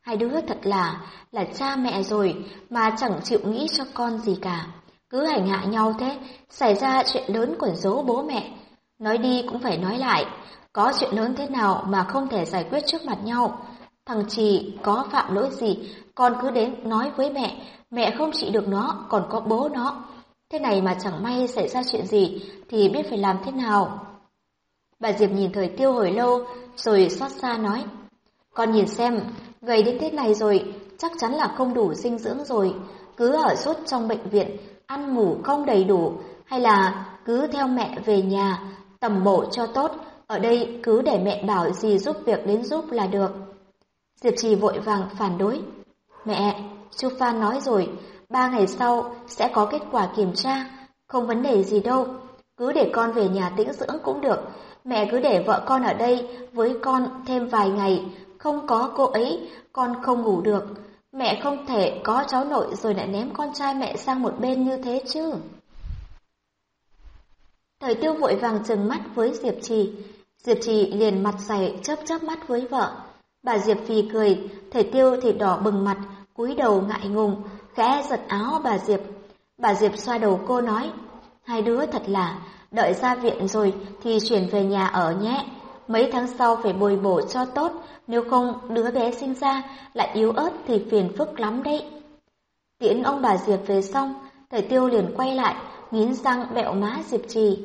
Hai đứa thật là, là cha mẹ rồi mà chẳng chịu nghĩ cho con gì cả. Cứ hành hạ nhau thế, xảy ra chuyện lớn quẩn dấu bố mẹ. Nói đi cũng phải nói lại, có chuyện lớn thế nào mà không thể giải quyết trước mặt nhau. Thằng Trì có phạm lỗi gì, con cứ đến nói với mẹ, mẹ không trị được nó, còn có bố nó. Thế này mà chẳng may xảy ra chuyện gì thì biết phải làm thế nào. Bà Diệp nhìn thời tiêu hồi lâu, rồi xót xa nói, con nhìn xem, gầy đến thế này rồi, chắc chắn là không đủ dinh dưỡng rồi. Cứ ở suốt trong bệnh viện, ăn ngủ không đầy đủ, hay là cứ theo mẹ về nhà, tầm bộ cho tốt, ở đây cứ để mẹ bảo gì giúp việc đến giúp là được. Diệp Trì vội vàng phản đối. Mẹ, chú Phan nói rồi, ba ngày sau sẽ có kết quả kiểm tra, không vấn đề gì đâu. Cứ để con về nhà tĩnh dưỡng cũng được, mẹ cứ để vợ con ở đây với con thêm vài ngày, không có cô ấy, con không ngủ được. Mẹ không thể có cháu nội rồi lại ném con trai mẹ sang một bên như thế chứ. Thời tiêu vội vàng trừng mắt với Diệp Trì. Diệp Trì liền mặt dày chớp chớp mắt với vợ. Bà Diệp phì cười, thời tiêu thì đỏ bừng mặt, cúi đầu ngại ngùng, khẽ giật áo bà Diệp. Bà Diệp xoa đầu cô nói, hai đứa thật là, đợi ra viện rồi thì chuyển về nhà ở nhé. Mấy tháng sau phải bồi bổ cho tốt, nếu không đứa bé sinh ra lại yếu ớt thì phiền phức lắm đấy. Tiễn ông bà Diệp về xong, thầy Tiêu liền quay lại, nghiến răng bẹo má Diệp Trì.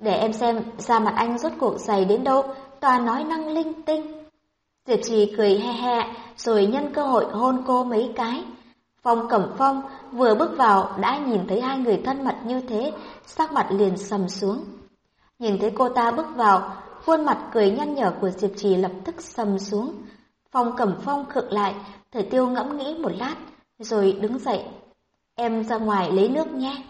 Để em xem da mặt anh rốt cuộc dày đến đâu, toàn nói năng linh tinh. Diệp Trì cười he he, rồi nhân cơ hội hôn cô mấy cái. Phong Cẩm Phong vừa bước vào đã nhìn thấy hai người thân mật như thế, sắc mặt liền sầm xuống. Nhìn thấy cô ta bước vào, khuôn mặt cười nhăn nhở của Diệp Trì lập tức sầm xuống. Phong Cẩm Phong khựng lại, thời tiêu ngẫm nghĩ một lát, rồi đứng dậy. Em ra ngoài lấy nước nhé.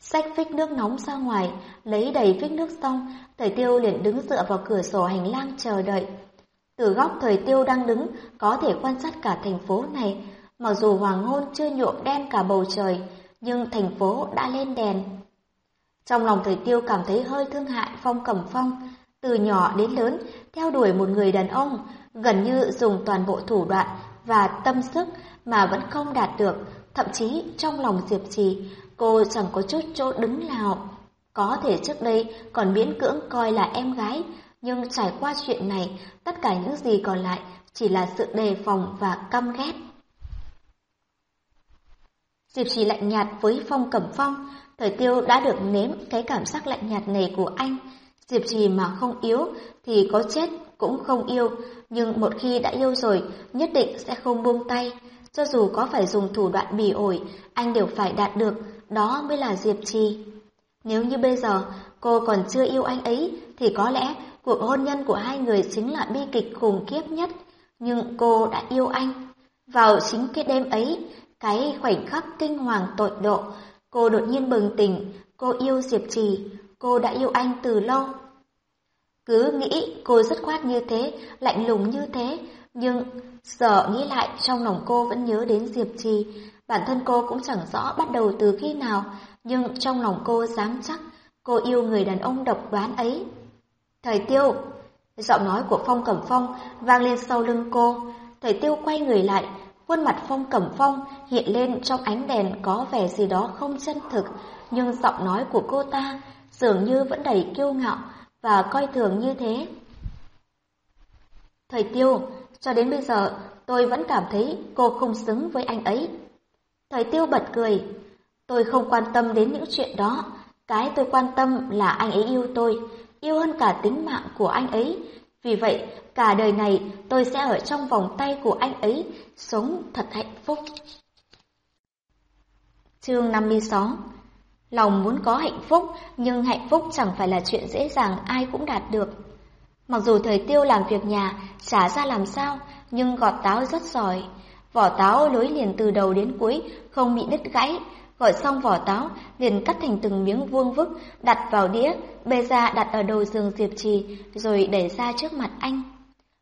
Xách phích nước nóng ra ngoài, lấy đầy phích nước xong, thời tiêu liền đứng dựa vào cửa sổ hành lang chờ đợi. Từ góc thời tiêu đang đứng, có thể quan sát cả thành phố này, mặc dù hoàng hôn chưa nhuộm đen cả bầu trời, nhưng thành phố đã lên đèn. Trong lòng thời tiêu cảm thấy hơi thương hại Phong Cẩm Phong, từ nhỏ đến lớn, theo đuổi một người đàn ông, gần như dùng toàn bộ thủ đoạn và tâm sức mà vẫn không đạt được, thậm chí trong lòng Diệp Trì, cô chẳng có chút chỗ đứng nào. Có thể trước đây còn miễn cưỡng coi là em gái, nhưng trải qua chuyện này, tất cả những gì còn lại chỉ là sự đề phòng và căm ghét. Diệp Trì lạnh nhạt với Phong Cẩm Phong, Thời Tiêu đã được nếm cái cảm giác lạnh nhạt này của anh. Diệp Trì mà không yếu thì có chết cũng không yêu, nhưng một khi đã yêu rồi, nhất định sẽ không buông tay. Cho dù có phải dùng thủ đoạn bỉ ổi, anh đều phải đạt được, đó mới là Diệp Trì. Nếu như bây giờ cô còn chưa yêu anh ấy, thì có lẽ cuộc hôn nhân của hai người chính là bi kịch khủng khiếp nhất. Nhưng cô đã yêu anh. Vào chính cái đêm ấy, cái khoảnh khắc kinh hoàng tột độ, cô đột nhiên bừng tỉnh, cô yêu Diệp Trì, cô đã yêu anh từ lâu. Cứ nghĩ cô rất khoát như thế, lạnh lùng như thế, nhưng sợ nghĩ lại trong lòng cô vẫn nhớ đến Diệp Trì. Bản thân cô cũng chẳng rõ bắt đầu từ khi nào, nhưng trong lòng cô dám chắc cô yêu người đàn ông độc đoán ấy. Thời tiêu, giọng nói của Phong Cẩm Phong vang lên sau lưng cô. Thời tiêu quay người lại, khuôn mặt Phong Cẩm Phong hiện lên trong ánh đèn có vẻ gì đó không chân thực, nhưng giọng nói của cô ta dường như vẫn đầy kiêu ngạo và coi thường như thế. Thời tiêu, cho đến bây giờ tôi vẫn cảm thấy cô không xứng với anh ấy. Thời tiêu bật cười, tôi không quan tâm đến những chuyện đó, cái tôi quan tâm là anh ấy yêu tôi, yêu hơn cả tính mạng của anh ấy. Vì vậy, cả đời này tôi sẽ ở trong vòng tay của anh ấy, sống thật hạnh phúc. Chương 56 Lòng muốn có hạnh phúc, nhưng hạnh phúc chẳng phải là chuyện dễ dàng ai cũng đạt được. Mặc dù thời tiêu làm việc nhà, trả ra làm sao, nhưng gọt táo rất giỏi. Vỏ táo lối liền từ đầu đến cuối, không bị đứt gãy. Gọi xong vỏ táo, liền cắt thành từng miếng vuông vức, đặt vào đĩa, bê ra đặt ở đầu giường Diệp Trì, rồi đẩy ra trước mặt anh.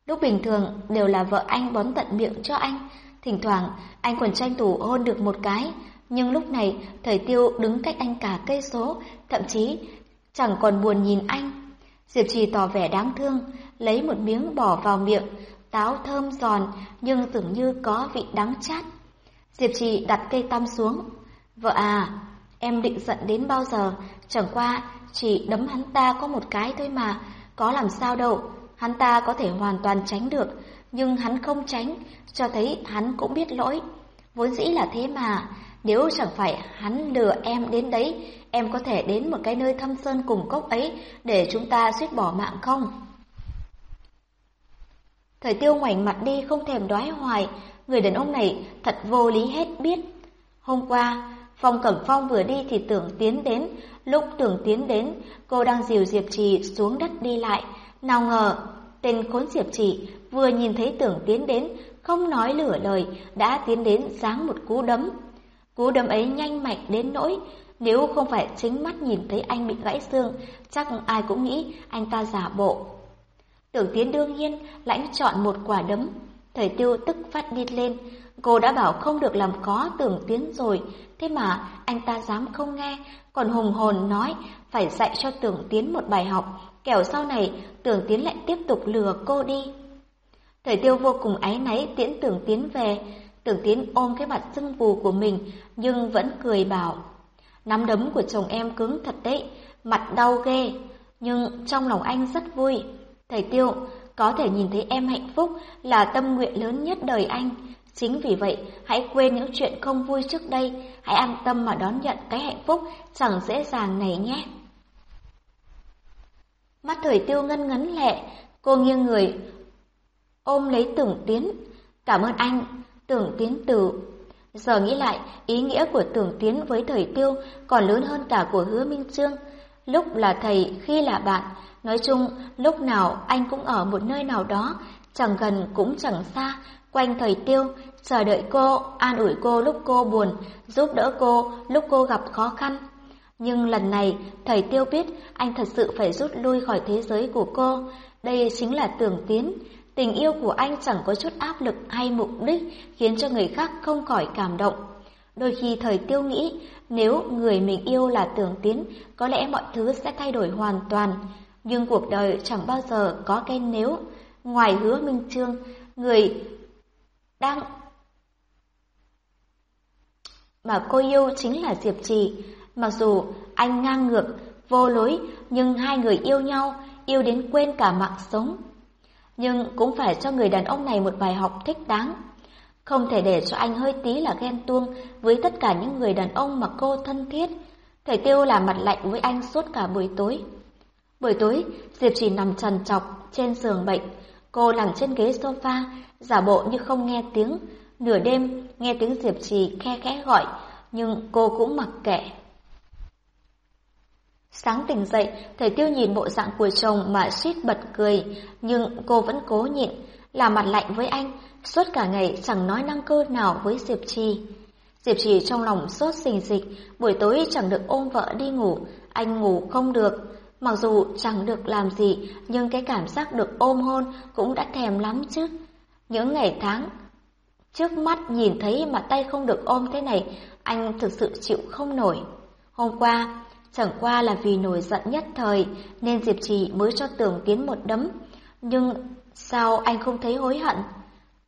Lúc bình thường, đều là vợ anh bón tận miệng cho anh. Thỉnh thoảng, anh còn tranh thủ hôn được một cái, nhưng lúc này thời tiêu đứng cách anh cả cây số, thậm chí chẳng còn buồn nhìn anh. Diệp Trì tỏ vẻ đáng thương, lấy một miếng bỏ vào miệng, táo thơm giòn nhưng tưởng như có vị đắng chát. Diệp Trì đặt cây tăm xuống. Vợ à, em định giận đến bao giờ, chẳng qua chỉ đấm hắn ta có một cái thôi mà, có làm sao đâu, hắn ta có thể hoàn toàn tránh được, nhưng hắn không tránh, cho thấy hắn cũng biết lỗi. Vốn dĩ là thế mà, nếu chẳng phải hắn lừa em đến đấy, em có thể đến một cái nơi thâm sơn cùng cốc ấy để chúng ta suýt bỏ mạng không? Thời tiêu ngoảnh mặt đi không thèm đoái hoài, người đàn ông này thật vô lý hết biết. Hôm qua, Phong Cẩm Phong vừa đi thì tưởng tiến đến, lúc tưởng tiến đến, cô đang dìu Diệp Trì xuống đất đi lại. Nào ngờ, tên khốn Diệp Trì vừa nhìn thấy tưởng tiến đến, không nói lửa lời, đã tiến đến giáng một cú đấm. Cú đấm ấy nhanh mạnh đến nỗi, nếu không phải chính mắt nhìn thấy anh bị gãy xương, chắc ai cũng nghĩ anh ta giả bộ. Tưởng Tiến đương nhiên lãnh chọn một quả đấm, thầy tiêu tức phát điên lên. Cô đã bảo không được làm khó Tưởng Tiến rồi, thế mà anh ta dám không nghe, còn hùng hồn nói phải dạy cho Tưởng Tiến một bài học, kẻo sau này Tưởng Tiến lại tiếp tục lừa cô đi. Thời tiêu vô cùng áy náy tiễn tưởng tiến về, tưởng tiến ôm cái mặt sưng vù của mình nhưng vẫn cười bảo. Nắm đấm của chồng em cứng thật đấy, mặt đau ghê, nhưng trong lòng anh rất vui. Thầy tiêu, có thể nhìn thấy em hạnh phúc là tâm nguyện lớn nhất đời anh. Chính vì vậy, hãy quên những chuyện không vui trước đây, hãy an tâm mà đón nhận cái hạnh phúc chẳng dễ dàng này nhé. Mắt thời tiêu ngân ngấn lệ, cô nghiêng người, ôm lấy tưởng tiến. Cảm ơn anh, tưởng tiến tử. Giờ nghĩ lại, ý nghĩa của tưởng tiến với thời tiêu còn lớn hơn cả của hứa Minh Trương. Lúc là thầy, khi là bạn, nói chung lúc nào anh cũng ở một nơi nào đó, chẳng gần cũng chẳng xa, quanh thời tiêu, chờ đợi cô, an ủi cô lúc cô buồn, giúp đỡ cô lúc cô gặp khó khăn. Nhưng lần này, thầy tiêu biết anh thật sự phải rút lui khỏi thế giới của cô. Đây chính là tưởng tiến. Tình yêu của anh chẳng có chút áp lực hay mục đích khiến cho người khác không khỏi cảm động. Đôi khi thời tiêu nghĩ, nếu người mình yêu là tưởng tiến, có lẽ mọi thứ sẽ thay đổi hoàn toàn. Nhưng cuộc đời chẳng bao giờ có cái nếu. Ngoài hứa Minh Trương, người đang mà cô yêu chính là Diệp Trì. Mặc dù anh ngang ngược, vô lối, nhưng hai người yêu nhau, yêu đến quên cả mạng sống. Nhưng cũng phải cho người đàn ông này một bài học thích đáng. Không thể để cho anh hơi tí là ghen tuông với tất cả những người đàn ông mà cô thân thiết. Thầy Tiêu làm mặt lạnh với anh suốt cả buổi tối. Buổi tối, Diệp chỉ nằm trần trọc trên giường bệnh. Cô nằm trên ghế sofa, giả bộ như không nghe tiếng. Nửa đêm, nghe tiếng Diệp Trì khe khẽ gọi, nhưng cô cũng mặc kệ. Sáng tỉnh dậy, thầy Tiêu nhìn bộ dạng của chồng mà suýt bật cười, nhưng cô vẫn cố nhịn, làm mặt lạnh với anh, suốt cả ngày chẳng nói năng cơ nào với Diệp Trì. Diệp Trì trong lòng sốt xình dịch, buổi tối chẳng được ôm vợ đi ngủ, anh ngủ không được. Mặc dù chẳng được làm gì, nhưng cái cảm giác được ôm hôn cũng đã thèm lắm chứ. Những ngày tháng, trước mắt nhìn thấy mà tay không được ôm thế này, anh thực sự chịu không nổi. Hôm qua, chẳng qua là vì nổi giận nhất thời nên Diệp Trì mới cho tường tiến một đấm. Nhưng sao anh không thấy hối hận?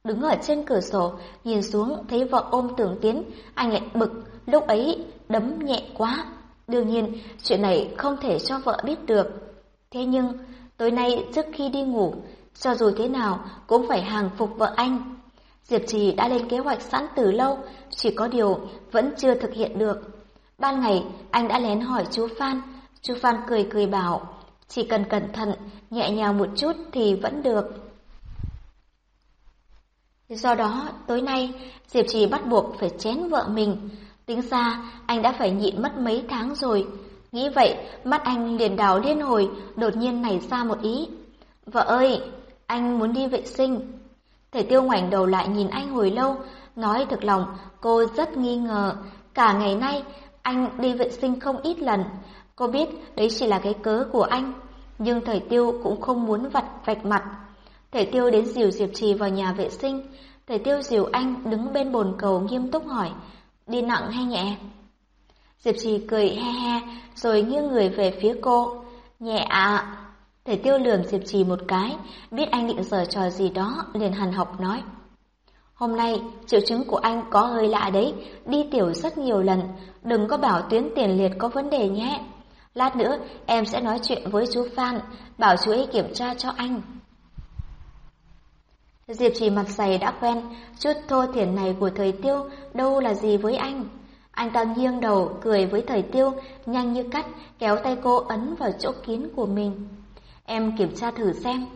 Đứng ở trên cửa sổ, nhìn xuống thấy vợ ôm tường tiến, anh lại bực, lúc ấy đấm nhẹ quá. Đương nhiên, chuyện này không thể cho vợ biết được. Thế nhưng, tối nay trước khi đi ngủ, cho dù thế nào cũng phải hàng phục vợ anh. Diệp Trì đã lên kế hoạch sẵn từ lâu, chỉ có điều vẫn chưa thực hiện được. Ban ngày, anh đã lén hỏi chú Phan. Chú Phan cười cười bảo, chỉ cần cẩn thận, nhẹ nhàng một chút thì vẫn được. Do đó, tối nay, Diệp Trì bắt buộc phải chén vợ mình. Tính ra, anh đã phải nhịn mất mấy tháng rồi. Nghĩ vậy, mắt anh liền đảo liên hồi, đột nhiên nảy ra một ý. Vợ ơi, anh muốn đi vệ sinh. Thể tiêu ngoảnh đầu lại nhìn anh hồi lâu, nói thực lòng, cô rất nghi ngờ. Cả ngày nay, anh đi vệ sinh không ít lần. Cô biết đấy chỉ là cái cớ của anh, nhưng thời tiêu cũng không muốn vặt vạch mặt. Thể tiêu đến dìu Diệp Trì vào nhà vệ sinh. Thể tiêu dìu anh đứng bên bồn cầu nghiêm túc hỏi, đi nặng hay nhẹ? Diệp Trì cười he he, rồi nghiêng người về phía cô. Nhẹ ạ. Thể tiêu lườm Diệp Trì một cái, biết anh định giở trò gì đó, liền hằn học nói. Hôm nay, triệu chứng của anh có hơi lạ đấy, đi tiểu rất nhiều lần, đừng có bảo tuyến tiền liệt có vấn đề nhé. Lát nữa, em sẽ nói chuyện với chú Phan, bảo chú ấy kiểm tra cho anh. Diệp chỉ mặt dày đã quen, chút thô thiển này của thời tiêu đâu là gì với anh. Anh ta nghiêng đầu, cười với thời tiêu, nhanh như cắt, kéo tay cô ấn vào chỗ kín của mình. Em kiểm tra thử xem.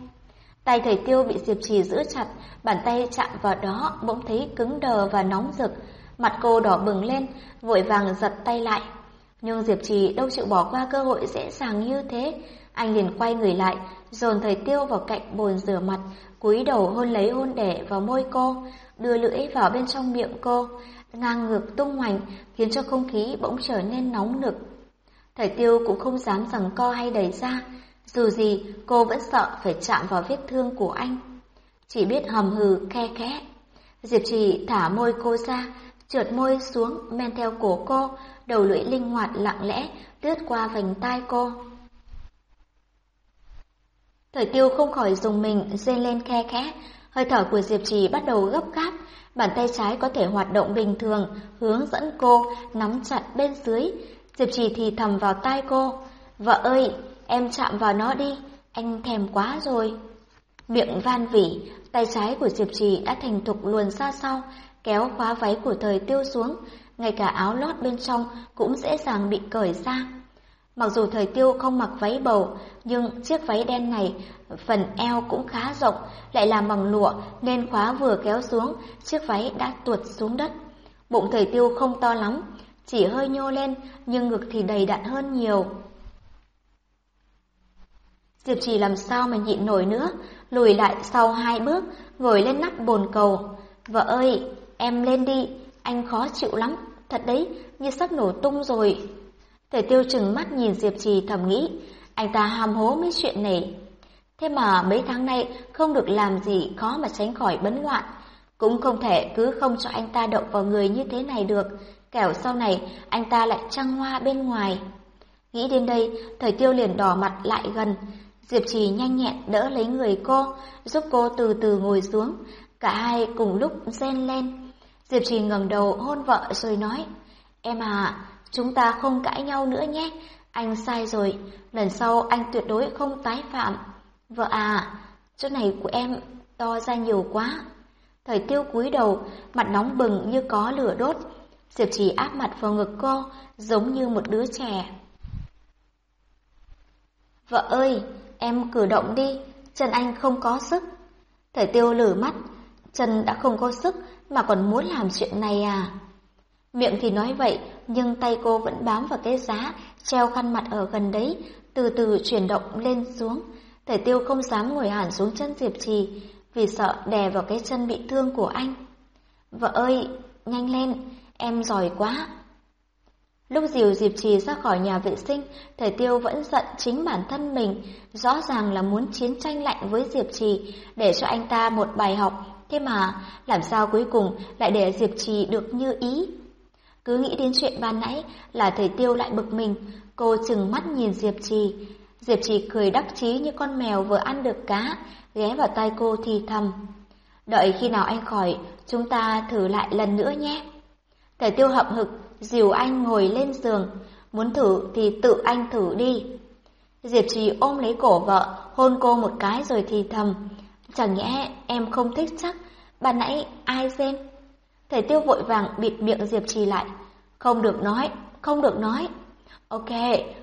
Tay thầy tiêu bị Diệp Trì giữ chặt, bàn tay chạm vào đó bỗng thấy cứng đờ và nóng rực. Mặt cô đỏ bừng lên, vội vàng giật tay lại. Nhưng Diệp Trì đâu chịu bỏ qua cơ hội dễ dàng như thế. Anh liền quay người lại, dồn thầy tiêu vào cạnh bồn rửa mặt, cúi đầu hôn lấy hôn đẻ vào môi cô, đưa lưỡi vào bên trong miệng cô, ngang ngược tung hoành, khiến cho không khí bỗng trở nên nóng nực. Thầy tiêu cũng không dám rằng co hay đẩy ra, dù gì cô vẫn sợ phải chạm vào vết thương của anh. Chỉ biết hầm hừ khe khẽ. Diệp trì thả môi cô ra, trượt môi xuống men theo cổ cô, đầu lưỡi linh hoạt lặng lẽ lướt qua vành tai cô. Thời tiêu không khỏi dùng mình rên lên khe khẽ, Hơi thở của Diệp Trì bắt đầu gấp gáp, bàn tay trái có thể hoạt động bình thường, hướng dẫn cô nắm chặt bên dưới. Diệp Trì thì thầm vào tai cô, "Vợ ơi, em chạm vào nó đi, anh thèm quá rồi." Miệng van vỉ, tay trái của Diệp Trì đã thành thục luồn ra sau, kéo khóa váy của thời tiêu xuống, ngay cả áo lót bên trong cũng dễ dàng bị cởi ra. Mặc dù thời tiêu không mặc váy bầu, nhưng chiếc váy đen này phần eo cũng khá rộng, lại làm bằng lụa nên khóa vừa kéo xuống, chiếc váy đã tuột xuống đất. Bụng thời tiêu không to lắm, chỉ hơi nhô lên nhưng ngực thì đầy đặn hơn nhiều. Diệp chỉ làm sao mà nhịn nổi nữa, lùi lại sau hai bước, ngồi lên nắp bồn cầu. Vợ ơi, em lên đi, anh khó chịu lắm, thật đấy, như sắp nổ tung rồi. Thể tiêu chừng mắt nhìn Diệp Trì thầm nghĩ, anh ta ham hố mấy chuyện này. Thế mà mấy tháng nay không được làm gì khó mà tránh khỏi bấn loạn. Cũng không thể cứ không cho anh ta động vào người như thế này được, kẻo sau này anh ta lại trăng hoa bên ngoài. Nghĩ đến đây, thời tiêu liền đỏ mặt lại gần. Diệp Trì nhanh nhẹn đỡ lấy người cô, giúp cô từ từ ngồi xuống. Cả hai cùng lúc rên lên. Diệp Trì ngẩng đầu hôn vợ rồi nói, Em à, chúng ta không cãi nhau nữa nhé. Anh sai rồi, lần sau anh tuyệt đối không tái phạm. Vợ à, chỗ này của em to ra nhiều quá. Thời tiêu cúi đầu, mặt nóng bừng như có lửa đốt. Diệp Trì áp mặt vào ngực cô, giống như một đứa trẻ. Vợ ơi, em cử động đi, chân anh không có sức. Thời tiêu lử mắt, chân đã không có sức mà còn muốn làm chuyện này à? Miệng thì nói vậy, nhưng tay cô vẫn bám vào cái giá, treo khăn mặt ở gần đấy, từ từ chuyển động lên xuống. Thầy tiêu không dám ngồi hẳn xuống chân Diệp Trì, vì sợ đè vào cái chân bị thương của anh. Vợ ơi, nhanh lên, em giỏi quá. Lúc dìu Diệp Trì ra khỏi nhà vệ sinh, Thể Tiêu vẫn giận chính bản thân mình, rõ ràng là muốn chiến tranh lạnh với Diệp Trì để cho anh ta một bài học, thế mà làm sao cuối cùng lại để Diệp Trì được như ý. Cứ nghĩ đến chuyện ban nãy là Thể Tiêu lại bực mình, cô chừng mắt nhìn Diệp Trì. Diệp Trì cười đắc chí như con mèo vừa ăn được cá, ghé vào tay cô thì thầm. Đợi khi nào anh khỏi, chúng ta thử lại lần nữa nhé. Thể Tiêu hậm hực, dìu anh ngồi lên giường, muốn thử thì tự anh thử đi. Diệp Trì ôm lấy cổ vợ, hôn cô một cái rồi thì thầm, chẳng nhẽ em không thích chắc, bà nãy ai xem? Thầy tiêu vội vàng bịt miệng Diệp Trì lại, không được nói, không được nói. Ok,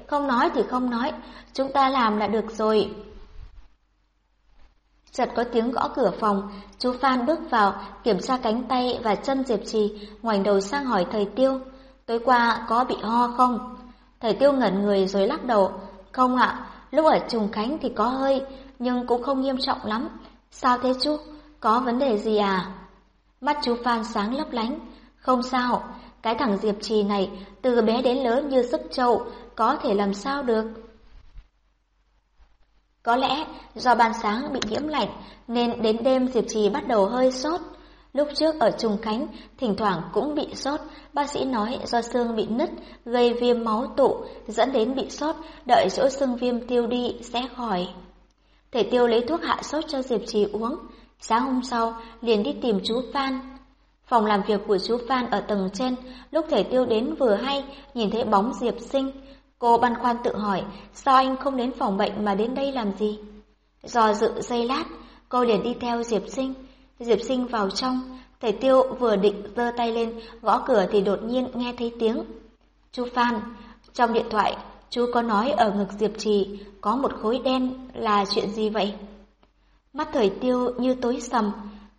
không nói thì không nói, chúng ta làm là được rồi. Chợt có tiếng gõ cửa phòng, chú Phan bước vào, kiểm tra cánh tay và chân Diệp Trì, ngoảnh đầu sang hỏi thầy Tiêu. Tối qua có bị ho không? Thầy Tiêu ngẩn người rồi lắc đầu. Không ạ, lúc ở Trùng Khánh thì có hơi, nhưng cũng không nghiêm trọng lắm. Sao thế chú? Có vấn đề gì à? Mắt chú Phan sáng lấp lánh. Không sao, cái thằng Diệp Trì này từ bé đến lớn như sức trâu, có thể làm sao được. Có lẽ do ban sáng bị nhiễm lạnh nên đến đêm Diệp Trì bắt đầu hơi sốt. Lúc trước ở Trùng Khánh, thỉnh thoảng cũng bị sốt, bác sĩ nói do xương bị nứt, gây viêm máu tụ, dẫn đến bị sốt, đợi chỗ xương viêm tiêu đi sẽ khỏi. Thể tiêu lấy thuốc hạ sốt cho Diệp Trì uống, sáng hôm sau liền đi tìm chú Phan. Phòng làm việc của chú Phan ở tầng trên, lúc thể tiêu đến vừa hay, nhìn thấy bóng Diệp Sinh. Cô băn khoăn tự hỏi, sao anh không đến phòng bệnh mà đến đây làm gì? Do dự giây lát, cô liền đi theo Diệp Sinh. Diệp Sinh vào trong, thầy Tiêu vừa định giơ tay lên gõ cửa thì đột nhiên nghe thấy tiếng. Chú Phan, trong điện thoại, chú có nói ở ngực Diệp Trì có một khối đen là chuyện gì vậy? Mắt thời Tiêu như tối sầm,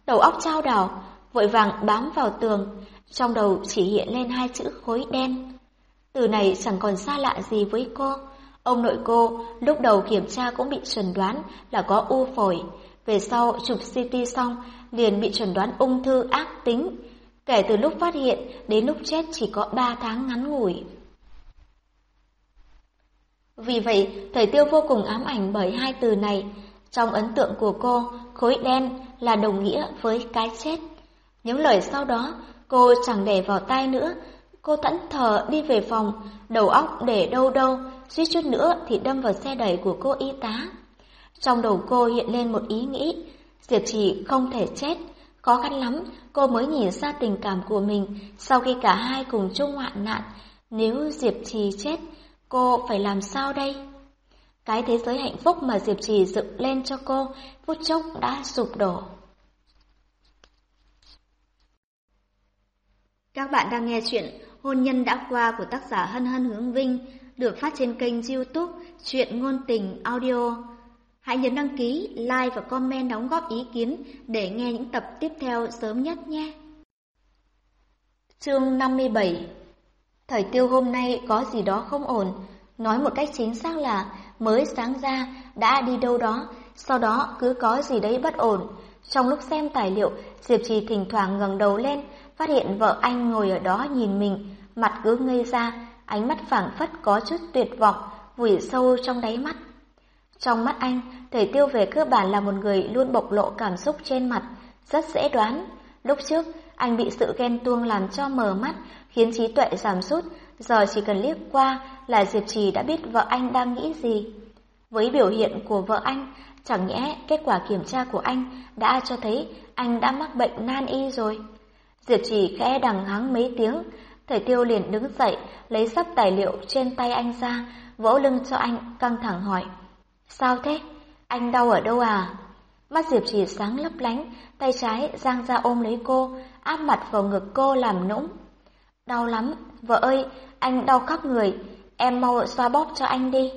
đầu óc trao đảo, vội vàng bám vào tường, trong đầu chỉ hiện lên hai chữ khối đen. Từ này chẳng còn xa lạ gì với cô. Ông nội cô lúc đầu kiểm tra cũng bị chuẩn đoán là có u phổi, về sau chụp CT xong liền bị chuẩn đoán ung thư ác tính. Kể từ lúc phát hiện đến lúc chết chỉ có 3 tháng ngắn ngủi. Vì vậy, thầy Tiêu vô cùng ám ảnh bởi hai từ này. Trong ấn tượng của cô, khối đen là đồng nghĩa với cái chết. Những lời sau đó, cô chẳng để vào tai nữa. Cô thẫn thờ đi về phòng, đầu óc để đâu đâu, suýt chút nữa thì đâm vào xe đẩy của cô y tá. Trong đầu cô hiện lên một ý nghĩ, Diệp Trì không thể chết, khó khăn lắm cô mới nhìn ra tình cảm của mình sau khi cả hai cùng chung hoạn nạn. Nếu Diệp Trì chết, cô phải làm sao đây? Cái thế giới hạnh phúc mà Diệp Trì dựng lên cho cô, phút chốc đã sụp đổ. Các bạn đang nghe chuyện Hôn nhân đã qua của tác giả Hân Hân Hướng Vinh được phát trên kênh youtube Chuyện Ngôn Tình Audio. Hãy nhấn đăng ký, like và comment đóng góp ý kiến để nghe những tập tiếp theo sớm nhất nhé. Chương 57 Thời tiêu hôm nay có gì đó không ổn, nói một cách chính xác là mới sáng ra đã đi đâu đó, sau đó cứ có gì đấy bất ổn. Trong lúc xem tài liệu, Diệp Trì thỉnh thoảng ngẩng đầu lên, phát hiện vợ anh ngồi ở đó nhìn mình, mặt cứ ngây ra, ánh mắt phảng phất có chút tuyệt vọng, vùi sâu trong đáy mắt. Trong mắt anh, Thầy Tiêu về cơ bản là một người luôn bộc lộ cảm xúc trên mặt, rất dễ đoán. Lúc trước, anh bị sự ghen tuông làm cho mờ mắt, khiến trí tuệ giảm sút, giờ chỉ cần liếc qua là Diệp Trì đã biết vợ anh đang nghĩ gì. Với biểu hiện của vợ anh, chẳng nhẽ kết quả kiểm tra của anh đã cho thấy anh đã mắc bệnh nan y rồi. Diệp Trì khẽ đằng hắng mấy tiếng, Thầy Tiêu liền đứng dậy, lấy sắp tài liệu trên tay anh ra, vỗ lưng cho anh, căng thẳng hỏi. Sao thế? Anh đau ở đâu à? Mắt Diệp Trì sáng lấp lánh, tay trái giang ra ôm lấy cô, áp mặt vào ngực cô làm nũng. Đau lắm, vợ ơi, anh đau khắp người, em mau xoa bóp cho anh đi.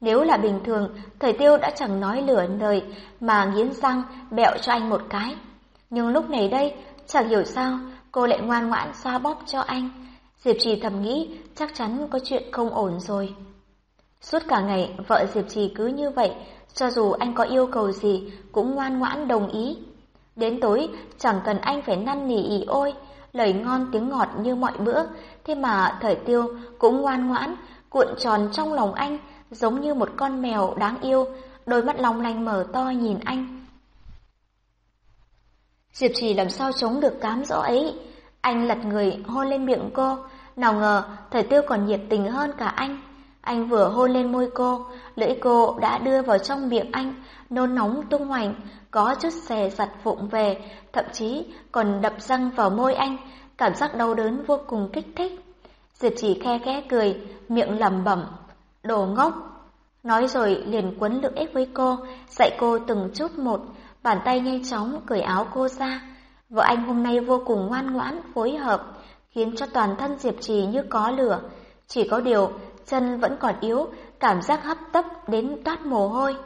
Nếu là bình thường, thời tiêu đã chẳng nói lửa lời mà nghiến răng bẹo cho anh một cái. Nhưng lúc này đây, chẳng hiểu sao, cô lại ngoan ngoãn xoa bóp cho anh. Diệp Trì thầm nghĩ chắc chắn có chuyện không ổn rồi. Suốt cả ngày, vợ Diệp Trì cứ như vậy, cho dù anh có yêu cầu gì cũng ngoan ngoãn đồng ý. Đến tối, chẳng cần anh phải năn nỉ ỉ ôi, lời ngon tiếng ngọt như mọi bữa, thế mà thời tiêu cũng ngoan ngoãn, cuộn tròn trong lòng anh, giống như một con mèo đáng yêu, đôi mắt long lanh mở to nhìn anh. Diệp Trì làm sao chống được cám dỗ ấy, anh lật người hôn lên miệng cô, nào ngờ thời tiêu còn nhiệt tình hơn cả anh. Anh vừa hôn lên môi cô, lưỡi cô đã đưa vào trong miệng anh, nôn nóng tung hoành, có chút xè giặt vụng về, thậm chí còn đập răng vào môi anh, cảm giác đau đớn vô cùng kích thích. Diệp chỉ khe khẽ cười, miệng lẩm bẩm, đồ ngốc. Nói rồi liền quấn lưỡi với cô, dạy cô từng chút một, bàn tay nhanh chóng cởi áo cô ra. Vợ anh hôm nay vô cùng ngoan ngoãn, phối hợp, khiến cho toàn thân Diệp Trì như có lửa. Chỉ có điều, chân vẫn còn yếu, cảm giác hấp tấp đến toát mồ hôi.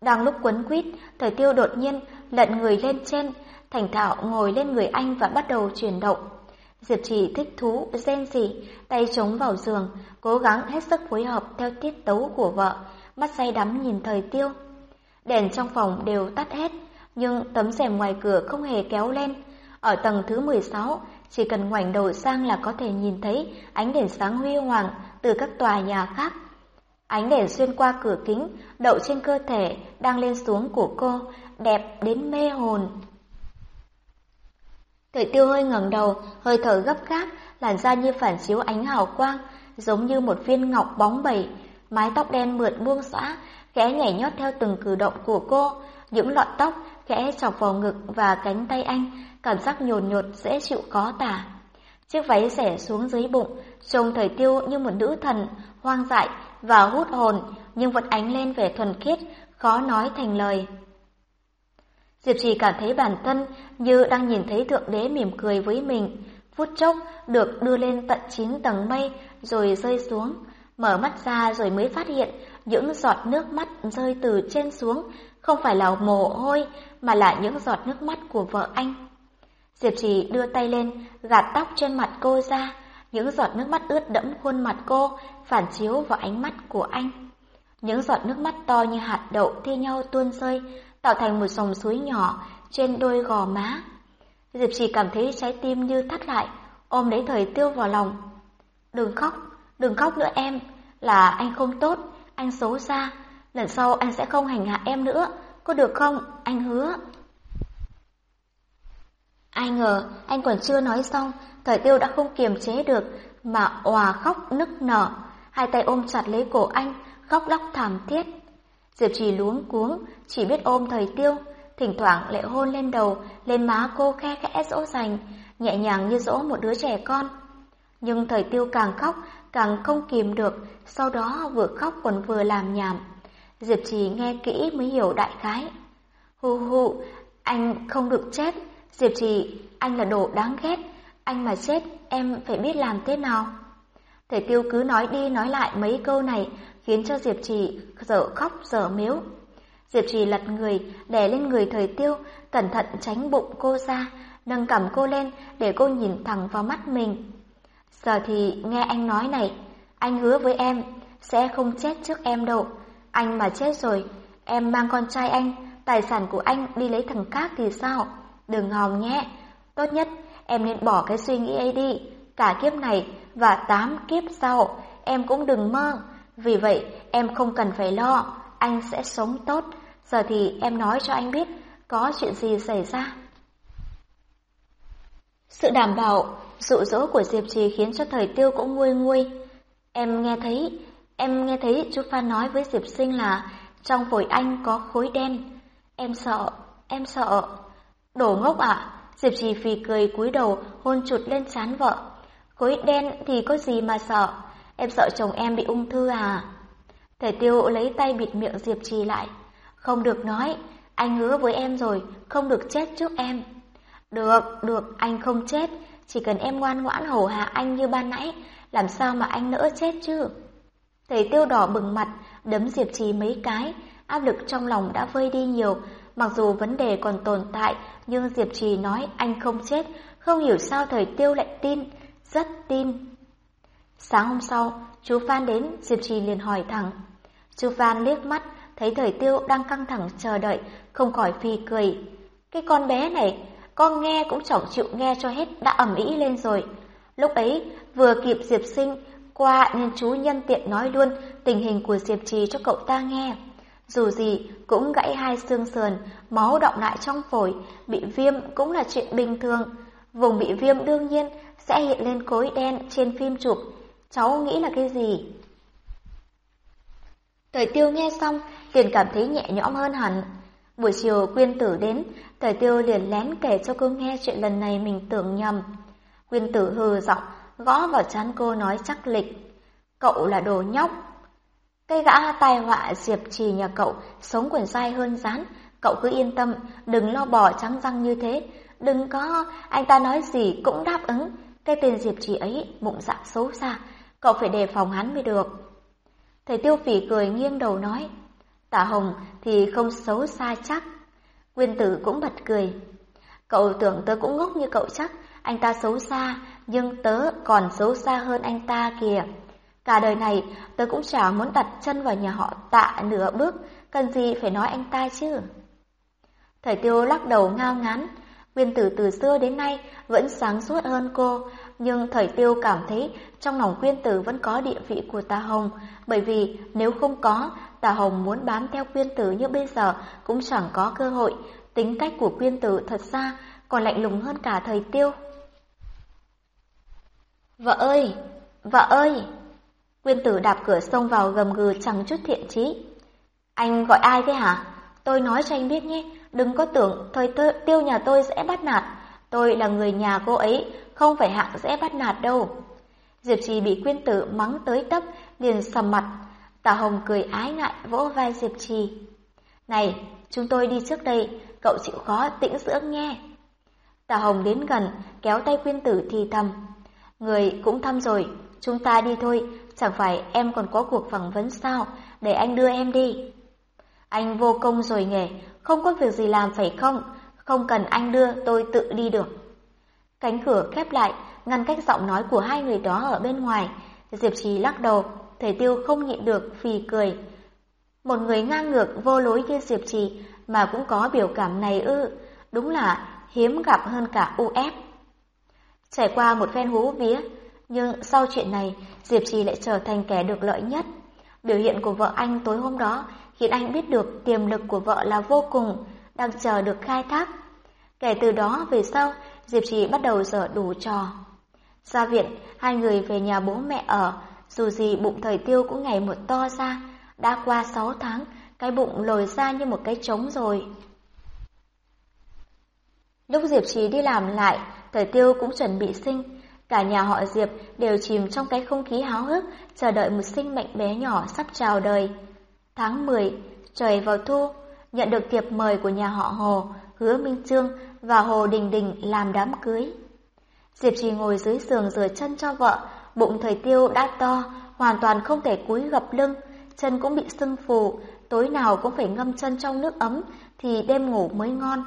Đang lúc quấn quýt, thời tiêu đột nhiên lận người lên trên, thành thạo ngồi lên người anh và bắt đầu chuyển động. Diệp trì thích thú, rên rỉ, tay chống vào giường, cố gắng hết sức phối hợp theo tiết tấu của vợ, mắt say đắm nhìn thời tiêu. Đèn trong phòng đều tắt hết, nhưng tấm rèm ngoài cửa không hề kéo lên. Ở tầng thứ 16, chỉ cần ngoảnh đầu sang là có thể nhìn thấy ánh đèn sáng huy hoàng từ các tòa nhà khác. Ánh đèn xuyên qua cửa kính, đậu trên cơ thể đang lên xuống của cô, đẹp đến mê hồn. Thời tiêu hơi ngẩng đầu, hơi thở gấp gáp, làn da như phản chiếu ánh hào quang, giống như một viên ngọc bóng bẩy, mái tóc đen mượt buông xõa, khẽ nhảy nhót theo từng cử động của cô, những lọn tóc khẽ chọc vào ngực và cánh tay anh, cảm giác nhồn nhột dễ chịu khó tả. Chiếc váy xẻ xuống dưới bụng, trông thời tiêu như một nữ thần, hoang dại và hút hồn, nhưng vẫn ánh lên vẻ thuần khiết, khó nói thành lời. Diệp Trì cảm thấy bản thân như đang nhìn thấy Thượng Đế mỉm cười với mình, phút chốc được đưa lên tận chín tầng mây rồi rơi xuống, mở mắt ra rồi mới phát hiện những giọt nước mắt rơi từ trên xuống, không phải là mồ hôi mà là những giọt nước mắt của vợ anh. Diệp Trì đưa tay lên, gạt tóc trên mặt cô ra, những giọt nước mắt ướt đẫm khuôn mặt cô, phản chiếu vào ánh mắt của anh. Những giọt nước mắt to như hạt đậu thi nhau tuôn rơi, tạo thành một dòng suối nhỏ trên đôi gò má. Diệp Trì cảm thấy trái tim như thắt lại, ôm lấy thời tiêu vào lòng. Đừng khóc, đừng khóc nữa em, là anh không tốt, anh xấu xa, lần sau anh sẽ không hành hạ em nữa, có được không, anh hứa. Ai ngờ anh còn chưa nói xong, thời tiêu đã không kiềm chế được mà òa khóc nức nở, hai tay ôm chặt lấy cổ anh, khóc lóc thảm thiết. Diệp trì luống cuống, chỉ biết ôm thời tiêu, thỉnh thoảng lại hôn lên đầu, lên má cô khe khẽ dỗ dành, nhẹ nhàng như dỗ một đứa trẻ con. Nhưng thời tiêu càng khóc, càng không kìm được, sau đó vừa khóc còn vừa làm nhảm. Diệp Trì nghe kỹ mới hiểu đại khái. Hù hù, anh không được chết. Diệp Trì, anh là đồ đáng ghét. Anh mà chết, em phải biết làm thế nào. Thầy tiêu cứ nói đi nói lại mấy câu này, khiến cho Diệp Trì dở khóc dở miếu. Diệp Trì lật người, đè lên người thời tiêu, cẩn thận tránh bụng cô ra, nâng cầm cô lên để cô nhìn thẳng vào mắt mình. Giờ thì nghe anh nói này, anh hứa với em, sẽ không chết trước em đâu. Anh mà chết rồi, em mang con trai anh, tài sản của anh đi lấy thằng khác thì sao? Đừng hòng nhé. Tốt nhất, em nên bỏ cái suy nghĩ ấy đi. Cả kiếp này và tám kiếp sau, em cũng đừng mơ. Vì vậy, em không cần phải lo, anh sẽ sống tốt. Giờ thì em nói cho anh biết, có chuyện gì xảy ra. Sự đảm bảo, dụ dỗ của Diệp Trì khiến cho thời tiêu cũng nguôi nguôi. Em nghe thấy, em nghe thấy chú Phan nói với Diệp Sinh là trong phổi anh có khối đen. Em sợ, em sợ. Đổ ngốc ạ, Diệp Trì phì cười cúi đầu hôn chụt lên trán vợ. Khối đen thì có gì mà sợ, em sợ chồng em bị ung thư à? Thể tiêu lấy tay bịt miệng Diệp Trì lại. Không được nói, anh hứa với em rồi, không được chết trước em. Được, được, anh không chết, chỉ cần em ngoan ngoãn hầu hạ anh như ban nãy, làm sao mà anh nỡ chết chứ? Thầy tiêu đỏ bừng mặt, đấm Diệp Trì mấy cái, áp lực trong lòng đã vơi đi nhiều, mặc dù vấn đề còn tồn tại, nhưng Diệp Trì nói anh không chết, không hiểu sao thời tiêu lại tin, rất tin. Sáng hôm sau, chú Phan đến, Diệp Trì liền hỏi thẳng. Chú Phan liếc mắt, thấy thời tiêu đang căng thẳng chờ đợi, không khỏi phi cười. Cái con bé này, con nghe cũng chẳng chịu nghe cho hết đã ẩm ý lên rồi. Lúc ấy, vừa kịp Diệp sinh qua nên chú nhân tiện nói luôn tình hình của Diệp Trì cho cậu ta nghe. Dù gì cũng gãy hai xương sườn, máu động lại trong phổi, bị viêm cũng là chuyện bình thường. Vùng bị viêm đương nhiên sẽ hiện lên khối đen trên phim chụp. Cháu nghĩ là cái gì? Thời tiêu nghe xong, liền cảm thấy nhẹ nhõm hơn hẳn. Buổi chiều quyên tử đến, thời tiêu liền lén kể cho cô nghe chuyện lần này mình tưởng nhầm. Quyên tử hừ giọng, gõ vào chán cô nói chắc lịch. Cậu là đồ nhóc. Cây gã tai họa diệp trì nhà cậu, sống quần dai hơn rán. Cậu cứ yên tâm, đừng lo bỏ trắng răng như thế. Đừng có, anh ta nói gì cũng đáp ứng. Cái tên diệp trì ấy, bụng dạ xấu xa, cậu phải đề phòng hắn mới được. Thầy tiêu phỉ cười nghiêng đầu nói, Tả Hồng thì không xấu xa chắc. Quyên tử cũng bật cười. Cậu tưởng tớ cũng ngốc như cậu chắc, anh ta xấu xa, nhưng tớ còn xấu xa hơn anh ta kìa. Cả đời này tớ cũng chả muốn đặt chân vào nhà họ tạ nửa bước, cần gì phải nói anh ta chứ. Thầy tiêu lắc đầu ngao ngán, Quyên tử từ xưa đến nay vẫn sáng suốt hơn cô, nhưng thời tiêu cảm thấy trong lòng Quyên tử vẫn có địa vị của Tà Hồng, bởi vì nếu không có, Tà Hồng muốn bám theo Quyên tử như bây giờ cũng chẳng có cơ hội. Tính cách của Quyên tử thật ra còn lạnh lùng hơn cả thời tiêu. Vợ ơi! Vợ ơi! Quyên tử đạp cửa xông vào gầm gừ chẳng chút thiện chí. Anh gọi ai thế hả? Tôi nói cho anh biết nhé, đừng có tưởng thời tiêu nhà tôi sẽ bắt nạt. Tôi là người nhà cô ấy, không phải hạng dễ bắt nạt đâu. Diệp Trì bị quyên tử mắng tới tấp, liền sầm mặt. Tả Hồng cười ái ngại vỗ vai Diệp Trì. Này, chúng tôi đi trước đây, cậu chịu khó tĩnh dưỡng nghe. Tả Hồng đến gần, kéo tay quyên tử thì thầm. Người cũng thăm rồi, chúng ta đi thôi, chẳng phải em còn có cuộc phỏng vấn sao, để anh đưa em đi. Anh vô công rồi nghề, không có việc gì làm phải không? Không cần anh đưa, tôi tự đi được. Cánh cửa khép lại, ngăn cách giọng nói của hai người đó ở bên ngoài. Diệp Trì lắc đầu, thầy tiêu không nhịn được, phì cười. Một người ngang ngược vô lối như Diệp Trì mà cũng có biểu cảm này ư, đúng là hiếm gặp hơn cả UF. Trải qua một phen hú vía, nhưng sau chuyện này, Diệp Trì lại trở thành kẻ được lợi nhất. Biểu hiện của vợ anh tối hôm đó khiến anh biết được tiềm lực của vợ là vô cùng, đang chờ được khai thác. Kể từ đó về sau, Diệp Trì bắt đầu dở đủ trò. Ra viện, hai người về nhà bố mẹ ở, dù gì bụng thời tiêu cũng ngày một to ra, đã qua sáu tháng, cái bụng lồi ra như một cái trống rồi. Lúc Diệp Trì đi làm lại, Thời Tiêu cũng chuẩn bị sinh. Cả nhà họ Diệp đều chìm trong cái không khí háo hức, chờ đợi một sinh mệnh bé nhỏ sắp chào đời. Tháng 10, trời vào thu, nhận được thiệp mời của nhà họ Hồ, Hứa Minh Trương và Hồ Đình Đình làm đám cưới. Diệp Trì ngồi dưới giường rửa chân cho vợ, bụng Thời Tiêu đã to, hoàn toàn không thể cúi gập lưng, chân cũng bị sưng phù, tối nào cũng phải ngâm chân trong nước ấm thì đêm ngủ mới ngon.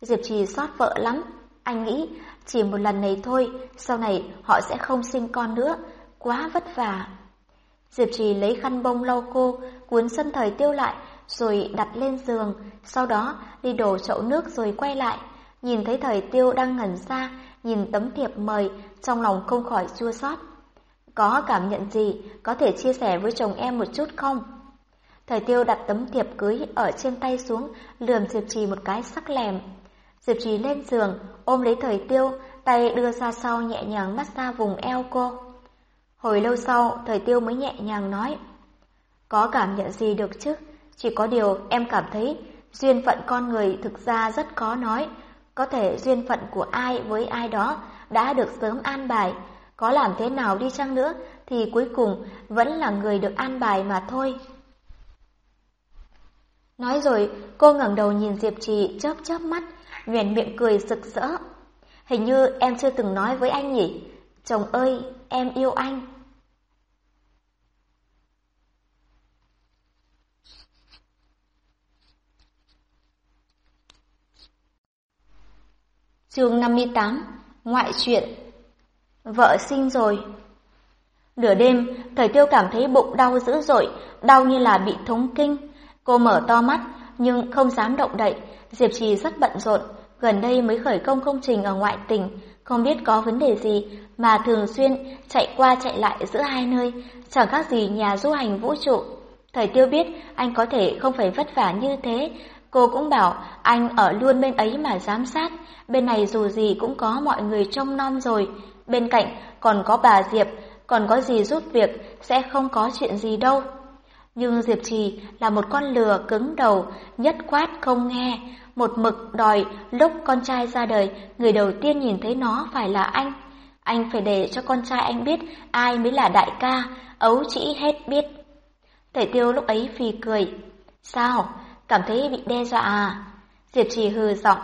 Diệp Trì xót vợ lắm, anh nghĩ chỉ một lần này thôi, sau này họ sẽ không sinh con nữa, quá vất vả. Diệp Trì lấy khăn bông lau khô, cuốn sân thời tiêu lại, rồi đặt lên giường, sau đó đi đổ chậu nước rồi quay lại. Nhìn thấy thời tiêu đang ngẩn ra, nhìn tấm thiệp mời, trong lòng không khỏi chua xót. Có cảm nhận gì, có thể chia sẻ với chồng em một chút không? Thời tiêu đặt tấm thiệp cưới ở trên tay xuống, lườm Diệp Trì một cái sắc lèm. Diệp Trì lên giường, ôm lấy thời tiêu, tay đưa ra sau nhẹ nhàng massage vùng eo cô. Hồi lâu sau, thời tiêu mới nhẹ nhàng nói. Có cảm nhận gì được chứ? Chỉ có điều em cảm thấy duyên phận con người thực ra rất khó nói. Có thể duyên phận của ai với ai đó đã được sớm an bài. Có làm thế nào đi chăng nữa thì cuối cùng vẫn là người được an bài mà thôi. Nói rồi, cô ngẩng đầu nhìn Diệp Trì chớp chớp mắt, nhoẻn miệng cười sực sỡ, Hình như em chưa từng nói với anh nhỉ? Chồng ơi, em yêu anh. Chương 58 Ngoại truyện Vợ sinh rồi Nửa đêm, thời tiêu cảm thấy bụng đau dữ dội, đau như là bị thống kinh. Cô mở to mắt, nhưng không dám động đậy. Diệp Trì rất bận rộn, gần đây mới khởi công công trình ở ngoại tỉnh, không biết có vấn đề gì mà thường xuyên chạy qua chạy lại giữa hai nơi, chẳng khác gì nhà du hành vũ trụ. Thời tiêu biết anh có thể không phải vất vả như thế, cô cũng bảo anh ở luôn bên ấy mà giám sát, bên này dù gì cũng có mọi người trông nom rồi, bên cạnh còn có bà Diệp, còn có gì giúp việc sẽ không có chuyện gì đâu. Nhưng Diệp Trì là một con lừa cứng đầu, nhất quát không nghe, một mực đòi lúc con trai ra đời, người đầu tiên nhìn thấy nó phải là anh. Anh phải để cho con trai anh biết ai mới là đại ca, ấu chỉ hết biết. Thể tiêu lúc ấy phì cười. Sao? Cảm thấy bị đe dọa à? Diệp Trì hừ giọng.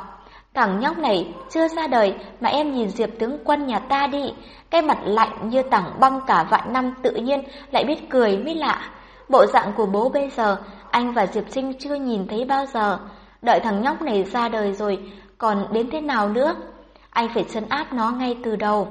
Thằng nhóc này chưa ra đời mà em nhìn Diệp tướng quân nhà ta đi. Cái mặt lạnh như tảng băng cả vạn năm tự nhiên lại biết cười mới lạ. Bộ dạng của bố bây giờ anh và Diệp Trinh chưa nhìn thấy bao giờ. Đợi thằng nhóc này ra đời rồi, còn đến thế nào nữa? Anh phải chân áp nó ngay từ đầu.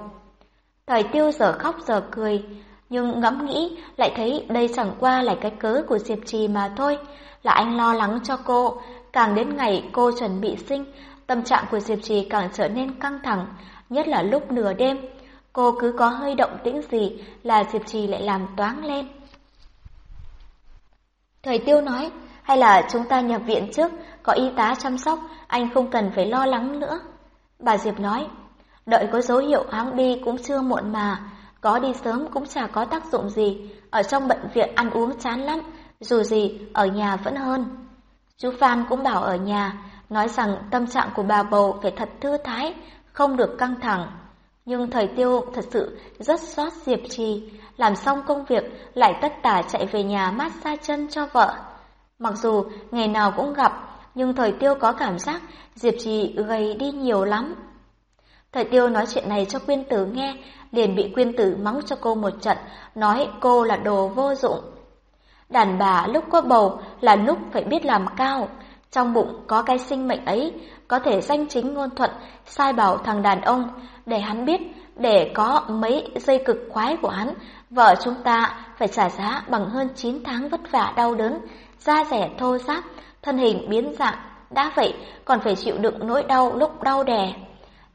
Thời tiêu giờ khóc giờ cười, nhưng ngẫm nghĩ lại thấy đây chẳng qua là cái cớ của Diệp Trì mà thôi, là anh lo lắng cho cô. Càng đến ngày cô chuẩn bị sinh, tâm trạng của Diệp Trì càng trở nên căng thẳng, nhất là lúc nửa đêm. Cô cứ có hơi động tĩnh gì là Diệp Trì lại làm toáng lên. Thời tiêu nói, hay là chúng ta nhập viện trước, có y tá chăm sóc, anh không cần phải lo lắng nữa. Bà Diệp nói, đợi có dấu hiệu hắn đi cũng chưa muộn mà, có đi sớm cũng chả có tác dụng gì, ở trong bệnh viện ăn uống chán lắm, dù gì ở nhà vẫn hơn. Chú Phan cũng bảo ở nhà, nói rằng tâm trạng của bà bầu phải thật thư thái, không được căng thẳng. Nhưng thời tiêu thật sự rất xót Diệp Trì, làm xong công việc lại tất tả chạy về nhà mát xa chân cho vợ. Mặc dù ngày nào cũng gặp, nhưng thời tiêu có cảm giác Diệp Trì gầy đi nhiều lắm. Thời tiêu nói chuyện này cho quyên tử nghe, liền bị quyên tử mắng cho cô một trận, nói cô là đồ vô dụng. Đàn bà lúc có bầu là lúc phải biết làm cao, trong bụng có cái sinh mệnh ấy, có thể danh chính ngôn thuận, sai bảo thằng đàn ông, để hắn biết, để có mấy dây cực khoái của hắn, vợ chúng ta phải trả giá bằng hơn 9 tháng vất vả đau đớn, da rẻ thô ráp, thân hình biến dạng, đã vậy còn phải chịu đựng nỗi đau lúc đau đẻ.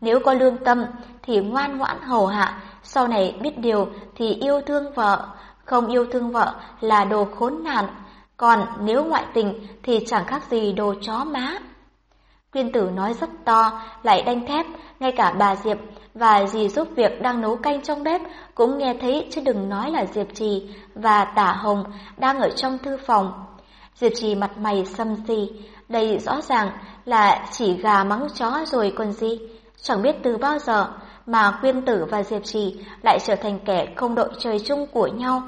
Nếu có lương tâm thì ngoan ngoãn hầu hạ, sau này biết điều thì yêu thương vợ, không yêu thương vợ là đồ khốn nạn, còn nếu ngoại tình thì chẳng khác gì đồ chó má. Quyên tử nói rất to, lại đanh thép, ngay cả bà Diệp và dì giúp việc đang nấu canh trong bếp cũng nghe thấy chứ đừng nói là Diệp Trì và Tả Hồng đang ở trong thư phòng. Diệp Trì mặt mày xâm xì, đây rõ ràng là chỉ gà mắng chó rồi còn gì. Chẳng biết từ bao giờ mà Quyên Tử và Diệp Trì lại trở thành kẻ không đội trời chung của nhau.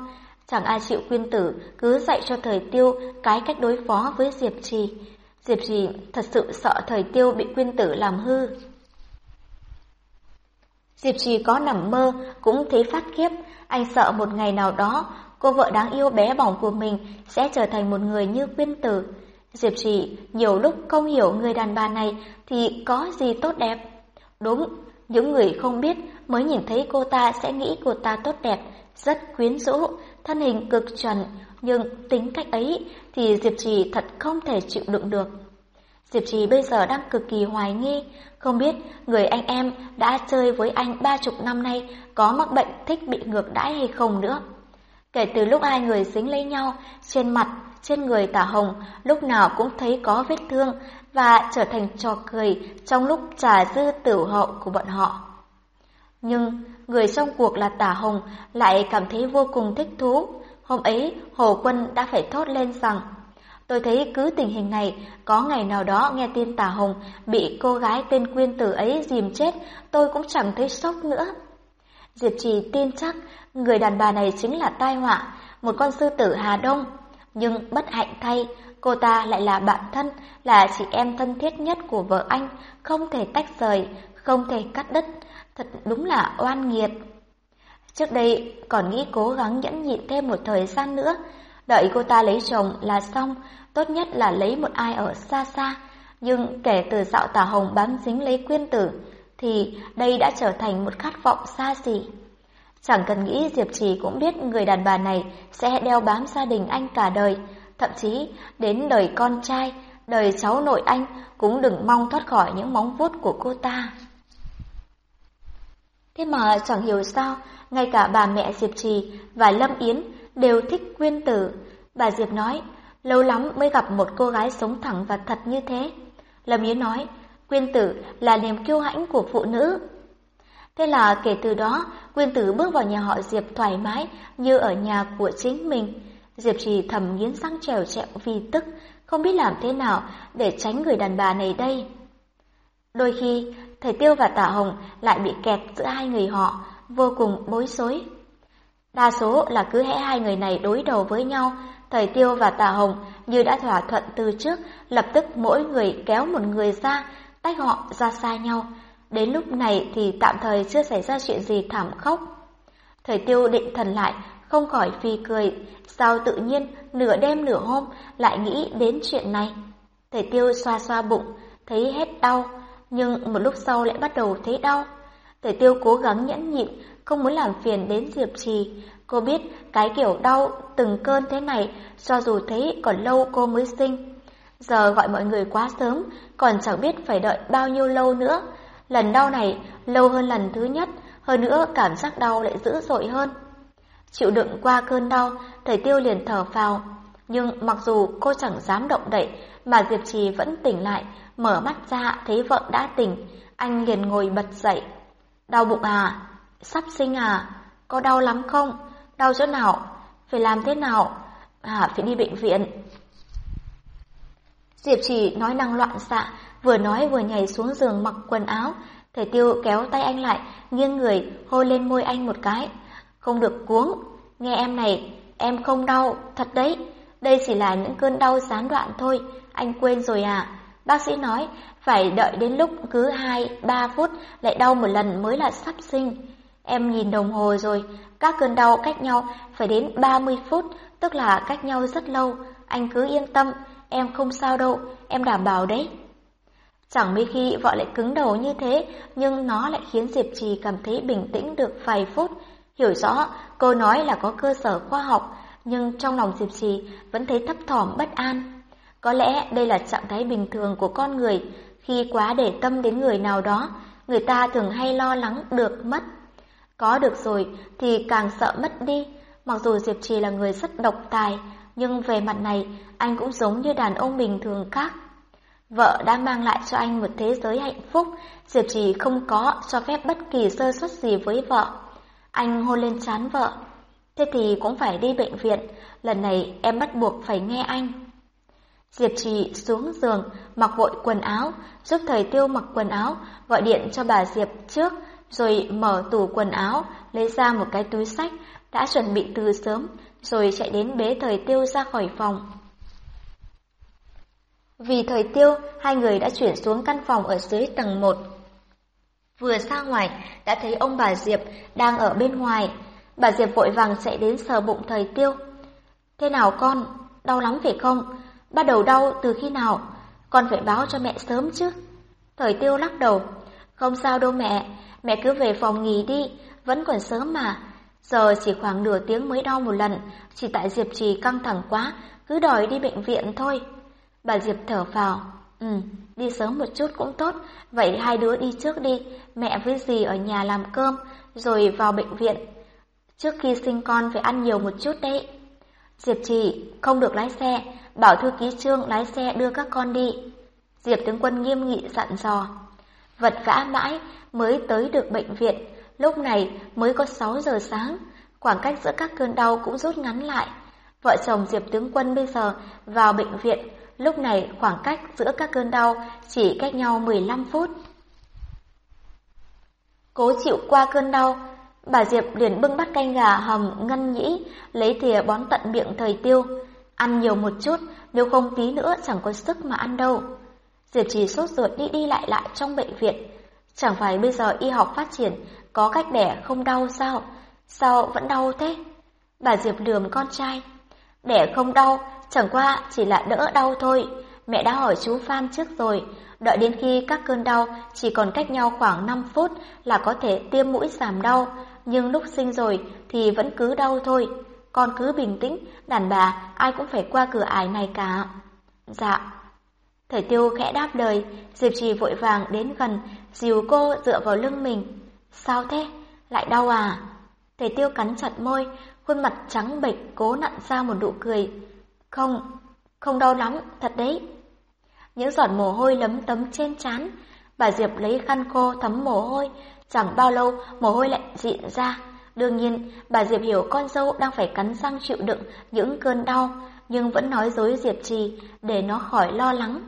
Chẳng ai chịu khuyên Tử cứ dạy cho thời tiêu cái cách đối phó với Diệp Trì. Diệp Trì thật sự sợ thời tiêu bị khuyên Tử làm hư. Diệp Trì có nằm mơ cũng thấy phát khiếp, anh sợ một ngày nào đó cô vợ đáng yêu bé bỏng của mình sẽ trở thành một người như khuyên Tử. Diệp Trì nhiều lúc không hiểu người đàn bà này thì có gì tốt đẹp. Đúng, những người không biết mới nhìn thấy cô ta sẽ nghĩ cô ta tốt đẹp, rất quyến rũ, thân hình cực chuẩn, nhưng tính cách ấy thì Diệp Trì thật không thể chịu đựng được. Diệp Trì bây giờ đang cực kỳ hoài nghi, không biết người anh em đã chơi với anh ba chục năm nay có mắc bệnh thích bị ngược đãi hay không nữa. Kể từ lúc hai người dính lấy nhau, trên mặt, trên người tả hồng lúc nào cũng thấy có vết thương và trở thành trò cười trong lúc trà dư tử hậu của bọn họ. Nhưng người trong cuộc là tả hồng lại cảm thấy vô cùng thích thú. Hôm ấy Hồ Quân đã phải thốt lên rằng Tôi thấy cứ tình hình này, có ngày nào đó nghe tin Tả Hồng bị cô gái tên Quyên Tử ấy dìm chết, tôi cũng chẳng thấy sốc nữa. Diệp Trì tin chắc người đàn bà này chính là tai họa, một con sư tử Hà Đông. Nhưng bất hạnh thay, cô ta lại là bạn thân, là chị em thân thiết nhất của vợ anh, không thể tách rời, không thể cắt đứt. Thật đúng là oan nghiệt. Trước đây còn nghĩ cố gắng nhẫn nhịn thêm một thời gian nữa, đợi cô ta lấy chồng là xong, tốt nhất là lấy một ai ở xa xa. Nhưng kể từ dạo tà hồng bám dính lấy quyên tử, thì đây đã trở thành một khát vọng xa xỉ. Chẳng cần nghĩ Diệp Trì cũng biết người đàn bà này sẽ đeo bám gia đình anh cả đời, thậm chí đến đời con trai, đời cháu nội anh cũng đừng mong thoát khỏi những móng vuốt của cô ta. Thế mà chẳng hiểu sao, ngay cả bà mẹ Diệp Trì và Lâm Yến đều thích quyên tử. Bà Diệp nói, lâu lắm mới gặp một cô gái sống thẳng và thật như thế. Lâm Yến nói, quyên tử là niềm kiêu hãnh của phụ nữ. Thế là kể từ đó, quyên tử bước vào nhà họ Diệp thoải mái như ở nhà của chính mình. Diệp trì thầm nghiến răng trèo trẹo vì tức, không biết làm thế nào để tránh người đàn bà này đây. Đôi khi, thầy Tiêu và tạ Hồng lại bị kẹt giữa hai người họ, vô cùng bối rối. Đa số là cứ hễ hai người này đối đầu với nhau, thầy Tiêu và tạ Hồng như đã thỏa thuận từ trước, lập tức mỗi người kéo một người ra, tách họ ra xa nhau. Đến lúc này thì tạm thời chưa xảy ra chuyện gì thảm khốc. Thầy Tiêu định thần lại, không khỏi phi cười, sao tự nhiên nửa đêm nửa hôm lại nghĩ đến chuyện này. Thầy Tiêu xoa xoa bụng, thấy hết đau, nhưng một lúc sau lại bắt đầu thấy đau. Thầy Tiêu cố gắng nhẫn nhịn, không muốn làm phiền đến Diệp Trì. Cô biết cái kiểu đau từng cơn thế này, cho dù thấy còn lâu cô mới sinh. Giờ gọi mọi người quá sớm, còn chẳng biết phải đợi bao nhiêu lâu nữa. Lần đau này lâu hơn lần thứ nhất, hơn nữa cảm giác đau lại dữ dội hơn. Chịu đựng qua cơn đau, thầy Tiêu liền thở phào. Nhưng mặc dù cô chẳng dám động đậy, mà Diệp Trì vẫn tỉnh lại, mở mắt ra thấy vợ đã tỉnh. Anh liền ngồi bật dậy. Đau bụng à? Sắp sinh à? Có đau lắm không? Đau chỗ nào? Phải làm thế nào? À, phải đi bệnh viện. Diệp chỉ nói năng loạn xạ, vừa nói vừa nhảy xuống giường mặc quần áo. Thầy Tiêu kéo tay anh lại, nghiêng người, hôn lên môi anh một cái. Không được cuống, nghe em này, em không đau, thật đấy. Đây chỉ là những cơn đau gián đoạn thôi, anh quên rồi à. Bác sĩ nói phải đợi đến lúc cứ 2-3 phút lại đau một lần mới là sắp sinh. Em nhìn đồng hồ rồi, các cơn đau cách nhau phải đến 30 phút, tức là cách nhau rất lâu. Anh cứ yên tâm, em không sao đâu, em đảm bảo đấy. Chẳng mấy khi vợ lại cứng đầu như thế, nhưng nó lại khiến Diệp Trì cảm thấy bình tĩnh được vài phút. Hiểu rõ, cô nói là có cơ sở khoa học, nhưng trong lòng Diệp Trì vẫn thấy thấp thỏm bất an. Có lẽ đây là trạng thái bình thường của con người, khi quá để tâm đến người nào đó, người ta thường hay lo lắng được mất. Có được rồi thì càng sợ mất đi, mặc dù Diệp Trì là người rất độc tài, nhưng về mặt này anh cũng giống như đàn ông bình thường khác. Vợ đã mang lại cho anh một thế giới hạnh phúc, Diệp Trì không có cho phép bất kỳ sơ suất gì với vợ. Anh hôn lên trán vợ. Thế thì cũng phải đi bệnh viện, lần này em bắt buộc phải nghe anh. Diệp Trì xuống giường, mặc vội quần áo, giúp thời tiêu mặc quần áo, gọi điện cho bà Diệp trước, rồi mở tủ quần áo, lấy ra một cái túi sách, đã chuẩn bị từ sớm, rồi chạy đến bế thời tiêu ra khỏi phòng. Vì thời tiêu, hai người đã chuyển xuống căn phòng ở dưới tầng 1. Vừa ra ngoài, đã thấy ông bà Diệp đang ở bên ngoài. Bà Diệp vội vàng chạy đến sờ bụng thời tiêu. Thế nào con, đau lắm phải không? Bắt đầu đau từ khi nào? Con phải báo cho mẹ sớm chứ. Thời tiêu lắc đầu. Không sao đâu mẹ, mẹ cứ về phòng nghỉ đi, vẫn còn sớm mà. Giờ chỉ khoảng nửa tiếng mới đau một lần, chỉ tại Diệp Trì căng thẳng quá, cứ đòi đi bệnh viện thôi. Bà Diệp thở vào. Ừ, đi sớm một chút cũng tốt, vậy hai đứa đi trước đi, mẹ với dì ở nhà làm cơm, rồi vào bệnh viện. Trước khi sinh con phải ăn nhiều một chút đấy. Diệp chỉ, không được lái xe, bảo thư ký trương lái xe đưa các con đi. Diệp tướng quân nghiêm nghị dặn dò. Vật vã mãi mới tới được bệnh viện, lúc này mới có 6 giờ sáng, khoảng cách giữa các cơn đau cũng rút ngắn lại. Vợ chồng Diệp tướng quân bây giờ vào bệnh viện, lúc này khoảng cách giữa các cơn đau chỉ cách nhau 15 phút. Cố chịu qua cơn đau, bà Diệp liền bưng bát canh gà hầm ngân nhĩ, lấy thìa bón tận miệng thời tiêu. Ăn nhiều một chút, nếu không tí nữa chẳng có sức mà ăn đâu. Diệp Trì sốt ruột đi đi lại lại trong bệnh viện. Chẳng phải bây giờ y học phát triển, có cách đẻ không đau sao? Sao vẫn đau thế? Bà Diệp lườm con trai. Đẻ không đau, chẳng qua chỉ là đỡ đau thôi. Mẹ đã hỏi chú Phan trước rồi, đợi đến khi các cơn đau chỉ còn cách nhau khoảng 5 phút là có thể tiêm mũi giảm đau, nhưng lúc sinh rồi thì vẫn cứ đau thôi. Con cứ bình tĩnh, đàn bà ai cũng phải qua cửa ải này cả. Dạ. Thời tiêu khẽ đáp lời, Diệp Trì vội vàng đến gần, dìu cô dựa vào lưng mình. Sao thế? Lại đau à? Thầy tiêu cắn chặt môi, khuôn mặt trắng bệch cố nặn ra một nụ cười. Không, không đau lắm, thật đấy. Những giọt mồ hôi lấm tấm trên trán, bà Diệp lấy khăn khô thấm mồ hôi, chẳng bao lâu mồ hôi lại diện ra. Đương nhiên, bà Diệp hiểu con dâu đang phải cắn răng chịu đựng những cơn đau, nhưng vẫn nói dối Diệp Trì để nó khỏi lo lắng.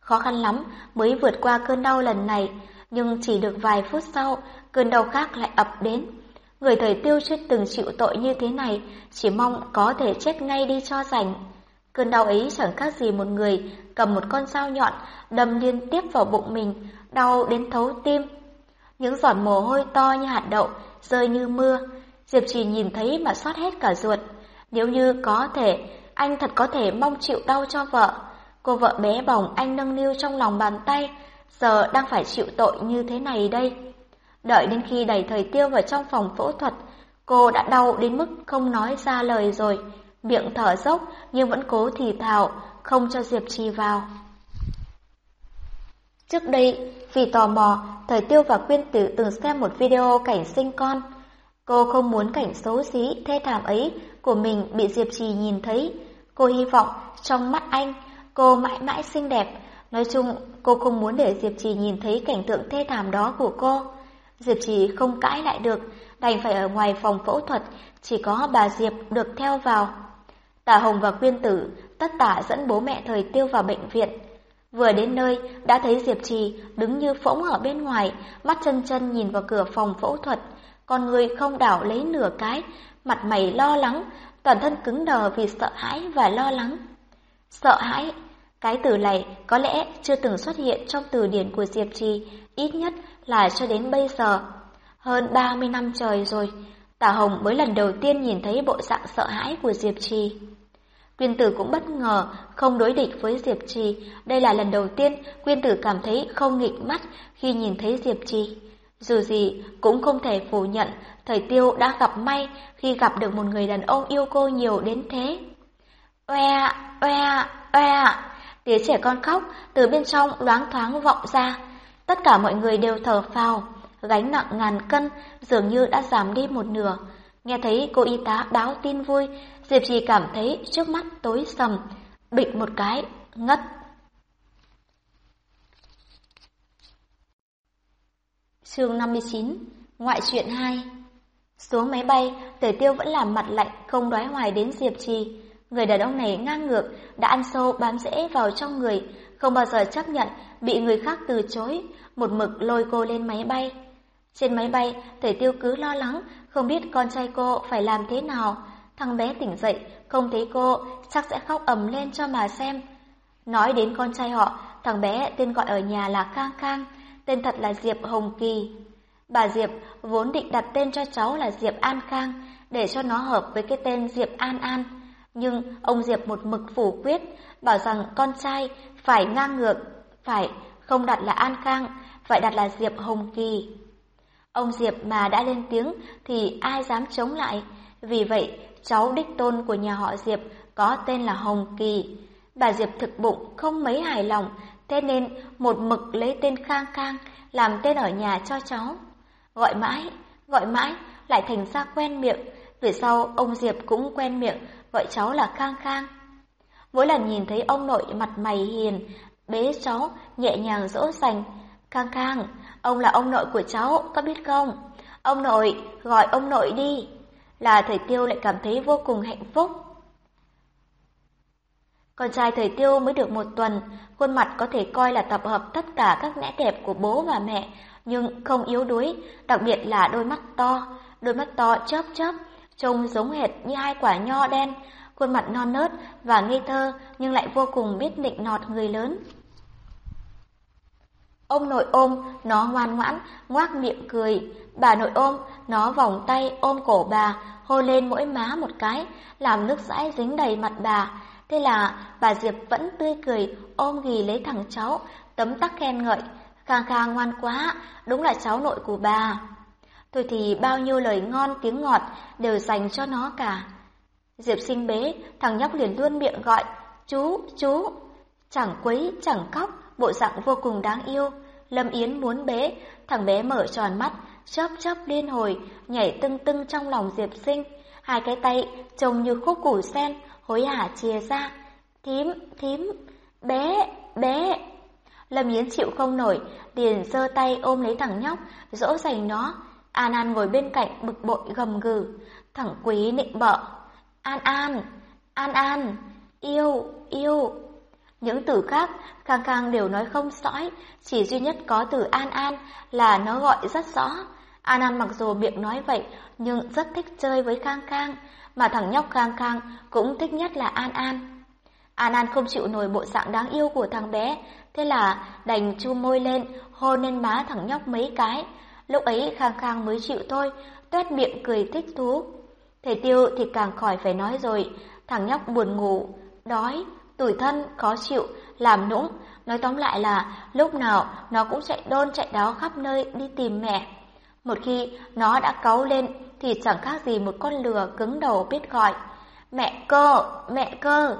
Khó khăn lắm mới vượt qua cơn đau lần này, nhưng chỉ được vài phút sau, cơn đau khác lại ập đến. Người thời tiêu chưa từng chịu tội như thế này, chỉ mong có thể chết ngay đi cho rảnh. Cơn đau ấy chẳng khác gì một người cầm một con dao nhọn đâm liên tiếp vào bụng mình, đau đến thấu tim. Những giọt mồ hôi to như hạt đậu rơi như mưa, Diệp Trì nhìn thấy mà xót hết cả ruột. Nếu như có thể, anh thật có thể mong chịu đau cho vợ. Cô vợ bé bỏng anh nâng niu trong lòng bàn tay, giờ đang phải chịu tội như thế này đây. Đợi đến khi đẩy thời tiêu vào trong phòng phẫu thuật, cô đã đau đến mức không nói ra lời rồi, miệng thở dốc nhưng vẫn cố thì thào, không cho Diệp Trì vào. Trước đây, vì tò mò, Thời Tiêu và Quyên Tử từng xem một video cảnh sinh con. Cô không muốn cảnh xấu xí, thê thảm ấy của mình bị Diệp Trì nhìn thấy. Cô hy vọng trong mắt anh, cô mãi mãi xinh đẹp. Nói chung, cô không muốn để Diệp Trì nhìn thấy cảnh tượng thê thảm đó của cô. Diệp Trì không cãi lại được, đành phải ở ngoài phòng phẫu thuật, chỉ có bà Diệp được theo vào. Tả Hồng và Quyên Tử tất tả dẫn bố mẹ Thời Tiêu vào bệnh viện. Vừa đến nơi, đã thấy Diệp Trì đứng như phỗng ở bên ngoài, mắt chân chân nhìn vào cửa phòng phẫu thuật. Con người không đảo lấy nửa cái, mặt mày lo lắng, toàn thân cứng đờ vì sợ hãi và lo lắng. Sợ hãi, cái từ này có lẽ chưa từng xuất hiện trong từ điển của Diệp Trì, ít nhất là cho đến bây giờ. Hơn 30 năm trời rồi, Tà Hồng mới lần đầu tiên nhìn thấy bộ dạng sợ hãi của Diệp Trì. Quyên Tử cũng bất ngờ không đối địch với Diệp Trì. Đây là lần đầu tiên Quyên Tử cảm thấy không nghịch mắt khi nhìn thấy Diệp Trì. Dù gì cũng không thể phủ nhận Thời Tiêu đã gặp may khi gặp được một người đàn ông yêu cô nhiều đến thế. Oe, oe, oe, tiếng trẻ con khóc từ bên trong loáng thoáng vọng ra. Tất cả mọi người đều thở phào, gánh nặng ngàn cân dường như đã giảm đi một nửa. Nghe thấy cô y tá báo tin vui, Diệp Trì cảm thấy trước mắt tối sầm, bịch một cái, ngất. Chương 59 Ngoại truyện 2 Xuống máy bay, Tề Tiêu vẫn làm mặt lạnh không đoái hoài đến Diệp Trì. Người đàn ông này ngang ngược, đã ăn sâu bám rễ vào trong người, không bao giờ chấp nhận bị người khác từ chối, một mực lôi cô lên máy bay. Trên máy bay, Tề Tiêu cứ lo lắng, không biết con trai cô phải làm thế nào. Thằng bé tỉnh dậy, không thấy cô, chắc sẽ khóc ầm lên cho mà xem. Nói đến con trai họ, thằng bé tên gọi ở nhà là Khang Khang, tên thật là Diệp Hồng Kỳ. Bà Diệp vốn định đặt tên cho cháu là Diệp An Khang, để cho nó hợp với cái tên Diệp An An. Nhưng ông Diệp một mực phủ quyết, bảo rằng con trai phải ngang ngược, phải không đặt là An Khang, phải đặt là Diệp Hồng Kỳ. Ông Diệp mà đã lên tiếng thì ai dám chống lại, vì vậy cháu đích tôn của nhà họ Diệp có tên là Hồng Kỳ. Bà Diệp thực bụng không mấy hài lòng, thế nên một mực lấy tên Khang Khang làm tên ở nhà cho cháu. Gọi mãi, gọi mãi, lại thành ra quen miệng, về sau ông Diệp cũng quen miệng, gọi cháu là Khang Khang. Mỗi lần nhìn thấy ông nội mặt mày hiền, bế cháu, nhẹ nhàng dỗ dành. Khang Khang, ông là ông nội của cháu, có biết không? Ông nội, gọi ông nội đi. Là thầy Tiêu lại cảm thấy vô cùng hạnh phúc. Con trai thầy Tiêu mới được một tuần, khuôn mặt có thể coi là tập hợp tất cả các nét đẹp của bố và mẹ, nhưng không yếu đuối, đặc biệt là đôi mắt to, đôi mắt to chớp chớp, trông giống hệt như hai quả nho đen, khuôn mặt non nớt và ngây thơ nhưng lại vô cùng biết nịnh nọt người lớn. Ông nội ôm, nó ngoan ngoãn, ngoác miệng cười. Bà nội ôm, nó vòng tay ôm cổ bà, hôn lên mỗi má một cái, làm nước dãi dính đầy mặt bà. Thế là bà Diệp vẫn tươi cười, ôm ghì lấy thằng cháu, tấm tắc khen ngợi. Khang Khang ngoan quá, đúng là cháu nội của bà. Thôi thì bao nhiêu lời ngon tiếng ngọt đều dành cho nó cả. Diệp sinh bế, thằng nhóc liền luôn miệng gọi, chú, chú. Chẳng quấy, chẳng khóc, bộ dạng vô cùng đáng yêu. Lâm Yến muốn bế, thằng bé mở tròn mắt, chớp chớp liên hồi, nhảy tưng tưng trong lòng Diệp sinh. Hai cái tay trông như khúc củ sen, hối hả chia ra. Thím, thím, bé, bé. Lâm Yến chịu không nổi, liền giơ tay ôm lấy thằng nhóc, dỗ dành nó. An An ngồi bên cạnh bực bội gầm gừ, thằng quý nịnh bợ. An An, An An, yêu, yêu. Những từ khác, Khang Khang đều nói không sõi, chỉ duy nhất có từ An An là nó gọi rất rõ. An An mặc dù miệng nói vậy, nhưng rất thích chơi với Khang Khang, mà thằng nhóc Khang Khang cũng thích nhất là An An. An An không chịu nổi bộ dạng đáng yêu của thằng bé, thế là đành chu môi lên, hôn lên má thằng nhóc mấy cái. Lúc ấy Khang Khang mới chịu thôi, tuét miệng cười thích thú. Thầy Tiêu thì càng khỏi phải nói rồi, thằng nhóc buồn ngủ, đói, tủi thân, khó chịu, làm nũng. Nói tóm lại là lúc nào nó cũng chạy đôn chạy đáo khắp nơi đi tìm mẹ. Một khi nó đã cáu lên thì chẳng khác gì một con lừa cứng đầu biết gọi. Mẹ cơ, mẹ cơ.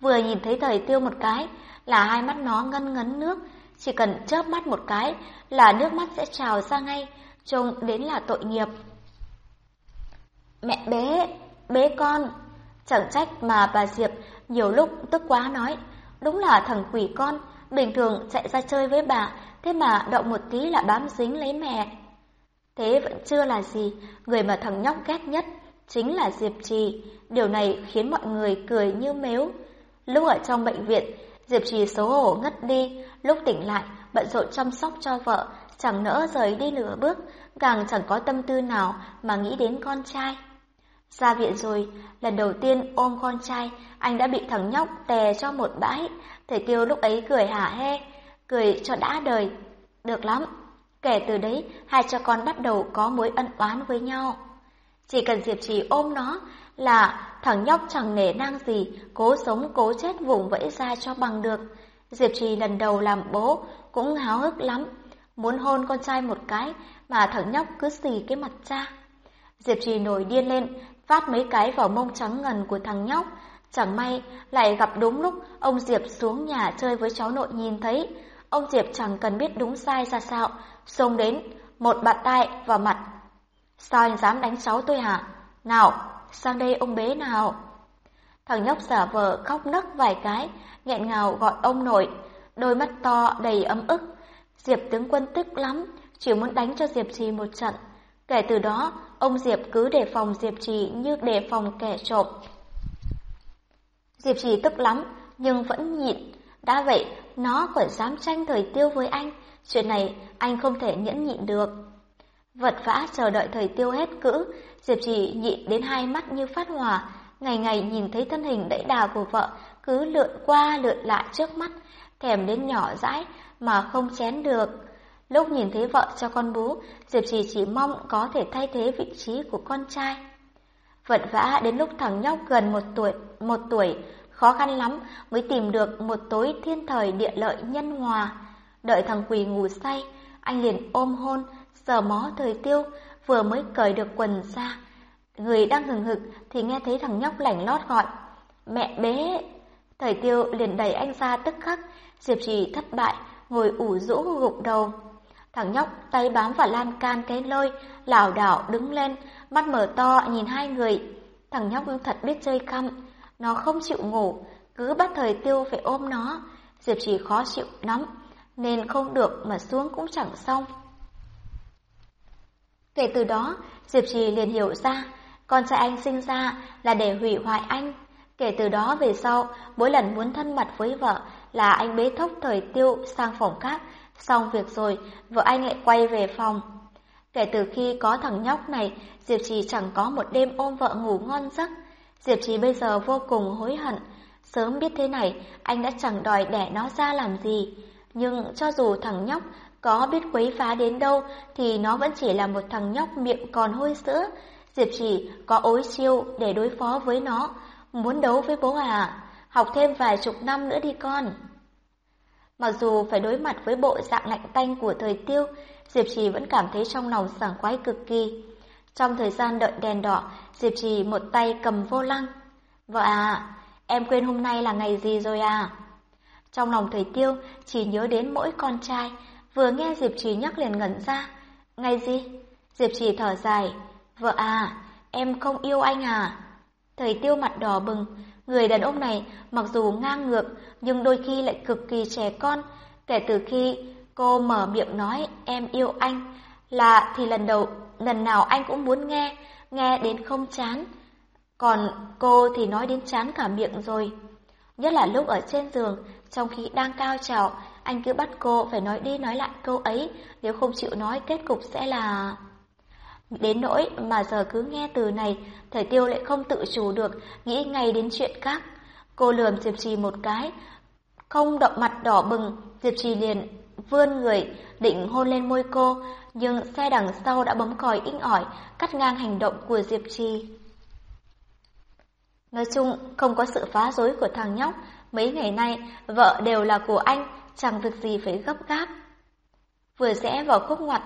Vừa nhìn thấy thầy tiêu một cái là hai mắt nó ngân ngấn nước, chỉ cần chớp mắt một cái là nước mắt sẽ trào ra ngay, trông đến là tội nghiệp. Mẹ bé, bé con. Chẳng trách mà bà Diệp nhiều lúc tức quá nói, đúng là thằng quỷ con, bình thường chạy ra chơi với bà, thế mà động một tí là bám dính lấy mẹ. Thế vẫn chưa là gì, người mà thằng nhóc ghét nhất chính là Diệp Trì, điều này khiến mọi người cười như mếu. Lúc ở trong bệnh viện, Diệp Trì xấu hổ ngất đi, lúc tỉnh lại, bận rộn chăm sóc cho vợ, chẳng nỡ rời đi nửa bước, càng chẳng có tâm tư nào mà nghĩ đến con trai. Ra viện rồi, lần đầu tiên ôm con trai, anh đã bị thằng nhóc tè cho một bãi. Thầy Tiêu lúc ấy cười hả hê, cười cho đã đời. Được lắm, kể từ đấy hai cha con bắt đầu có mối ân oán với nhau. Chỉ cần Diệp Trì ôm nó là thằng nhóc chẳng nể nang gì, cố sống cố chết vùng vẫy ra cho bằng được. Diệp Trì lần đầu làm bố cũng háo hức lắm, muốn hôn con trai một cái mà thằng nhóc cứ xì cái mặt cha. Diệp Trì nổi điên lên, phát mấy cái vào mông trắng ngần của thằng nhóc. Chẳng may lại gặp đúng lúc ông Diệp xuống nhà chơi với cháu nội nhìn thấy. Ông Diệp chẳng cần biết đúng sai ra sao, xông đến, một bạt tay vào mặt. Sao anh dám đánh cháu tôi hả? Nào, sang đây ông bế nào. Thằng nhóc giả vờ khóc nấc vài cái, nghẹn ngào gọi ông nội, đôi mắt to đầy ấm ức. Diệp tướng quân tức lắm, chỉ muốn đánh cho Diệp Trì một trận. Kể từ đó, ông Diệp cứ đề phòng Diệp Trì như đề phòng kẻ trộm. Diệp Trì tức lắm, nhưng vẫn nhịn. Đã vậy, nó còn dám tranh thời tiêu với anh. Chuyện này anh không thể nhẫn nhịn được. Vật vã chờ đợi thời tiêu hết cữ, Diệp Trì nhịn đến hai mắt như phát hỏa, ngày ngày nhìn thấy thân hình đẫy đà của vợ cứ lượn qua lượn lại trước mắt, thèm đến nhỏ dãi mà không chén được. Lúc nhìn thấy vợ cho con bú, Diệp Trì chỉ mong có thể thay thế vị trí của con trai. Vật vã đến lúc thằng nhóc gần một tuổi, một tuổi, khó khăn lắm mới tìm được một tối thiên thời địa lợi nhân hòa. Đợi thằng quỳ ngủ say, anh liền ôm hôn, sờ mó thời tiêu, vừa mới cởi được quần ra. Người đang hừng hực thì nghe thấy thằng nhóc lảnh lót gọi, mẹ bế. Thời tiêu liền đẩy anh ra tức khắc, Diệp trì thất bại, ngồi ủ rũ gục đầu. Thằng nhóc tay bám vào lan can cái lôi, lảo đảo đứng lên, mắt mở to nhìn hai người. Thằng nhóc thật biết chơi khăm, nó không chịu ngủ, cứ bắt thời tiêu phải ôm nó. Diệp trì khó chịu lắm, nên không được mà xuống cũng chẳng xong. Kể từ đó, Diệp Trì liền hiểu ra, con trai anh sinh ra là để hủy hoại anh. Kể từ đó về sau, mỗi lần muốn thân mật với vợ là anh bế thốc thời tiêu sang phòng khác, xong việc rồi, vợ anh lại quay về phòng. Kể từ khi có thằng nhóc này, Diệp Trì chẳng có một đêm ôm vợ ngủ ngon giấc. Diệp Trì bây giờ vô cùng hối hận. Sớm biết thế này, anh đã chẳng đòi đẻ nó ra làm gì. Nhưng cho dù thằng nhóc có biết quấy phá đến đâu thì nó vẫn chỉ là một thằng nhóc miệng còn hôi sữa. Diệp trì có ối chiêu để đối phó với nó. Muốn đấu với bố à? Học thêm vài chục năm nữa đi con. Mặc dù phải đối mặt với bộ dạng lạnh tanh của thời tiêu, Diệp Trì vẫn cảm thấy trong lòng sảng khoái cực kỳ. Trong thời gian đợi đèn đỏ, Diệp Trì một tay cầm vô lăng. Vợ à, em quên hôm nay là ngày gì rồi à? Trong lòng thời tiêu chỉ nhớ đến mỗi con trai, vừa nghe Diệp Trì nhắc liền ngẩn ra. Ngày gì? Diệp Trì thở dài. Vợ à, em không yêu anh à? Thời tiêu mặt đỏ bừng, người đàn ông này mặc dù ngang ngược nhưng đôi khi lại cực kỳ trẻ con. Kể từ khi cô mở miệng nói em yêu anh là thì lần đầu, lần nào anh cũng muốn nghe, nghe đến không chán. Còn cô thì nói đến chán cả miệng rồi. Nhất là lúc ở trên giường, trong khi đang cao trào, anh cứ bắt cô phải nói đi nói lại câu ấy, nếu không chịu nói kết cục sẽ là... Đến nỗi mà giờ cứ nghe từ này, thời tiêu lại không tự chủ được, nghĩ ngay đến chuyện khác. Cô lườm Diệp Trì một cái, không động mặt đỏ bừng, Diệp Trì liền vươn người, định hôn lên môi cô, nhưng xe đằng sau đã bấm còi inh ỏi, cắt ngang hành động của Diệp Trì. Nói chung, không có sự phá rối của thằng nhóc, mấy ngày nay vợ đều là của anh, chẳng việc gì phải gấp gáp. Vừa rẽ vào khúc ngoặt,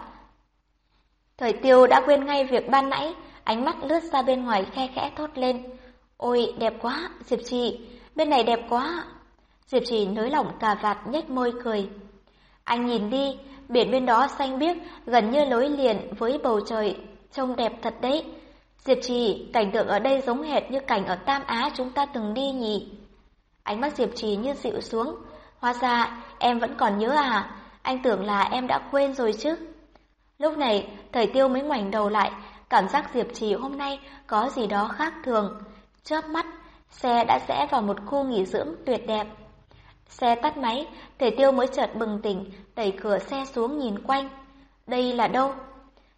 thời tiêu đã quên ngay việc ban nãy, ánh mắt lướt ra bên ngoài khe khẽ thốt lên. Ôi, đẹp quá, Diệp Trì, bên này đẹp quá. Diệp Trì nới lỏng cà vạt nhếch môi cười. Anh nhìn đi, biển bên đó xanh biếc, gần như lối liền với bầu trời, trông đẹp thật đấy. Diệp Trì, cảnh tượng ở đây giống hệt như cảnh ở Tam Á chúng ta từng đi nhỉ. Ánh mắt Diệp Trì như dịu xuống. Hóa ra, em vẫn còn nhớ à? Anh tưởng là em đã quên rồi chứ. Lúc này, thời tiêu mới ngoảnh đầu lại, cảm giác Diệp Trì hôm nay có gì đó khác thường. Chớp mắt, xe đã rẽ vào một khu nghỉ dưỡng tuyệt đẹp. Xe tắt máy, thầy tiêu mới chợt bừng tỉnh, đẩy cửa xe xuống nhìn quanh. Đây là đâu?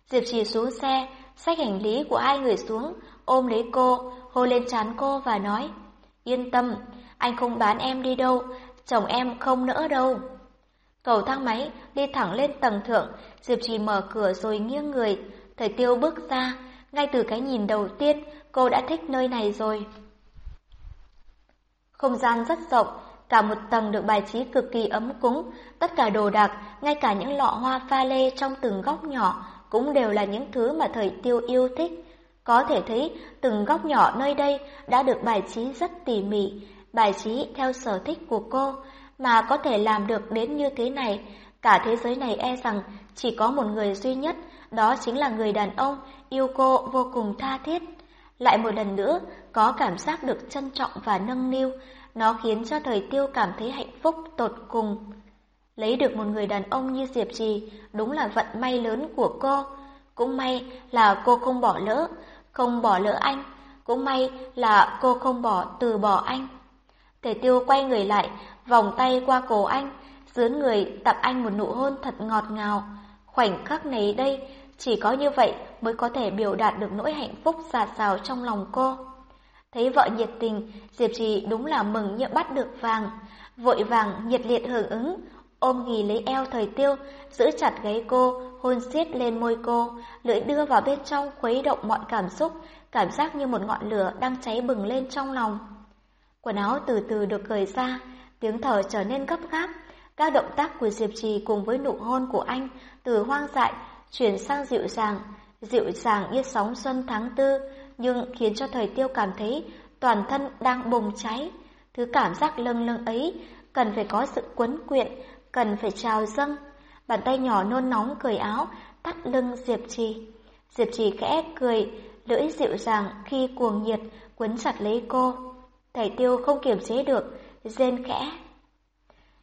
Diệp Trì xuống xe, xách hành lý của hai người xuống, ôm lấy cô, hôn lên trán cô và nói, yên tâm, anh không bán em đi đâu, chồng em không nỡ đâu. Cầu thang máy đi thẳng lên tầng thượng, Diệp Trì mở cửa rồi nghiêng người, thời tiêu bước ra, ngay từ cái nhìn đầu tiên cô đã thích nơi này rồi. Không gian rất rộng, cả một tầng được bài trí cực kỳ ấm cúng, tất cả đồ đạc, ngay cả những lọ hoa pha lê trong từng góc nhỏ cũng đều là những thứ mà thời tiêu yêu thích. Có thể thấy từng góc nhỏ nơi đây đã được bài trí rất tỉ mỉ, bài trí theo sở thích của cô, mà có thể làm được đến như thế này. Cả thế giới này e rằng chỉ có một người duy nhất, đó chính là người đàn ông yêu cô vô cùng tha thiết. Lại một lần nữa, có cảm giác được trân trọng và nâng niu, nó khiến cho thời tiêu cảm thấy hạnh phúc tột cùng. Lấy được một người đàn ông như Diệp Trì đúng là vận may lớn của cô. Cũng may là cô không bỏ lỡ, không bỏ lỡ anh. Cũng may là cô không bỏ từ bỏ anh. Tề tiêu quay người lại, vòng tay qua cổ anh, dướn người tặng anh một nụ hôn thật ngọt ngào. Khoảnh khắc này đây, chỉ có như vậy mới có thể biểu đạt được nỗi hạnh phúc xà xào trong lòng cô. Thấy vợ nhiệt tình, Diệp Trì đúng là mừng như bắt được vàng. Vội vàng nhiệt liệt hưởng ứng, ôm nghì lấy eo thời tiêu, giữ chặt gáy cô, hôn xiết lên môi cô, lưỡi đưa vào bên trong khuấy động mọi cảm xúc, cảm giác như một ngọn lửa đang cháy bừng lên trong lòng. Quần áo từ từ được cởi ra, tiếng thở trở nên gấp gáp. Các động tác của Diệp Trì cùng với nụ hôn của anh từ hoang dại chuyển sang dịu dàng, dịu dàng như sóng xuân tháng tư, nhưng khiến cho thời tiêu cảm thấy toàn thân đang bùng cháy. Thứ cảm giác lâng lâng ấy cần phải có sự quấn quyện, cần phải trào dâng. Bàn tay nhỏ nôn nóng cởi áo, tắt lưng Diệp Trì. Diệp Trì khẽ cười, lưỡi dịu dàng khi cuồng nhiệt quấn chặt lấy cô. Thầy tiêu không kiềm chế được, rên khẽ.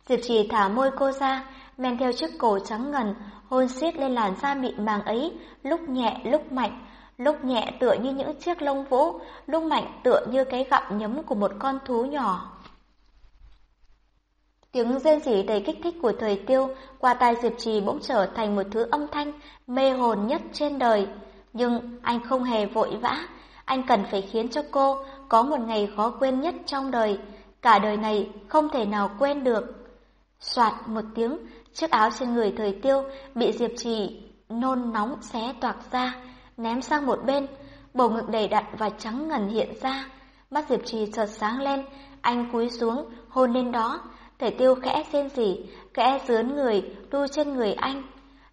Diệp Trì thả môi cô ra, men theo chiếc cổ trắng ngần, hôn xiết lên làn da mịn màng ấy, lúc nhẹ lúc mạnh, lúc nhẹ tựa như những chiếc lông vũ, lúc mạnh tựa như cái gặm nhấm của một con thú nhỏ. Tiếng rên rỉ đầy kích thích của thời tiêu qua tai Diệp Trì bỗng trở thành một thứ âm thanh mê hồn nhất trên đời. Nhưng anh không hề vội vã, anh cần phải khiến cho cô có một ngày khó quên nhất trong đời, cả đời này không thể nào quên được. Soạt một tiếng, chiếc áo trên người thời tiêu bị Diệp Trì nôn nóng xé toạc ra, ném sang một bên, bầu ngực đầy đặn và trắng ngần hiện ra. Mắt Diệp Trì chợt sáng lên, anh cúi xuống, hôn lên đó, thời tiêu khẽ rên rỉ, khẽ dướn người, đu trên người anh,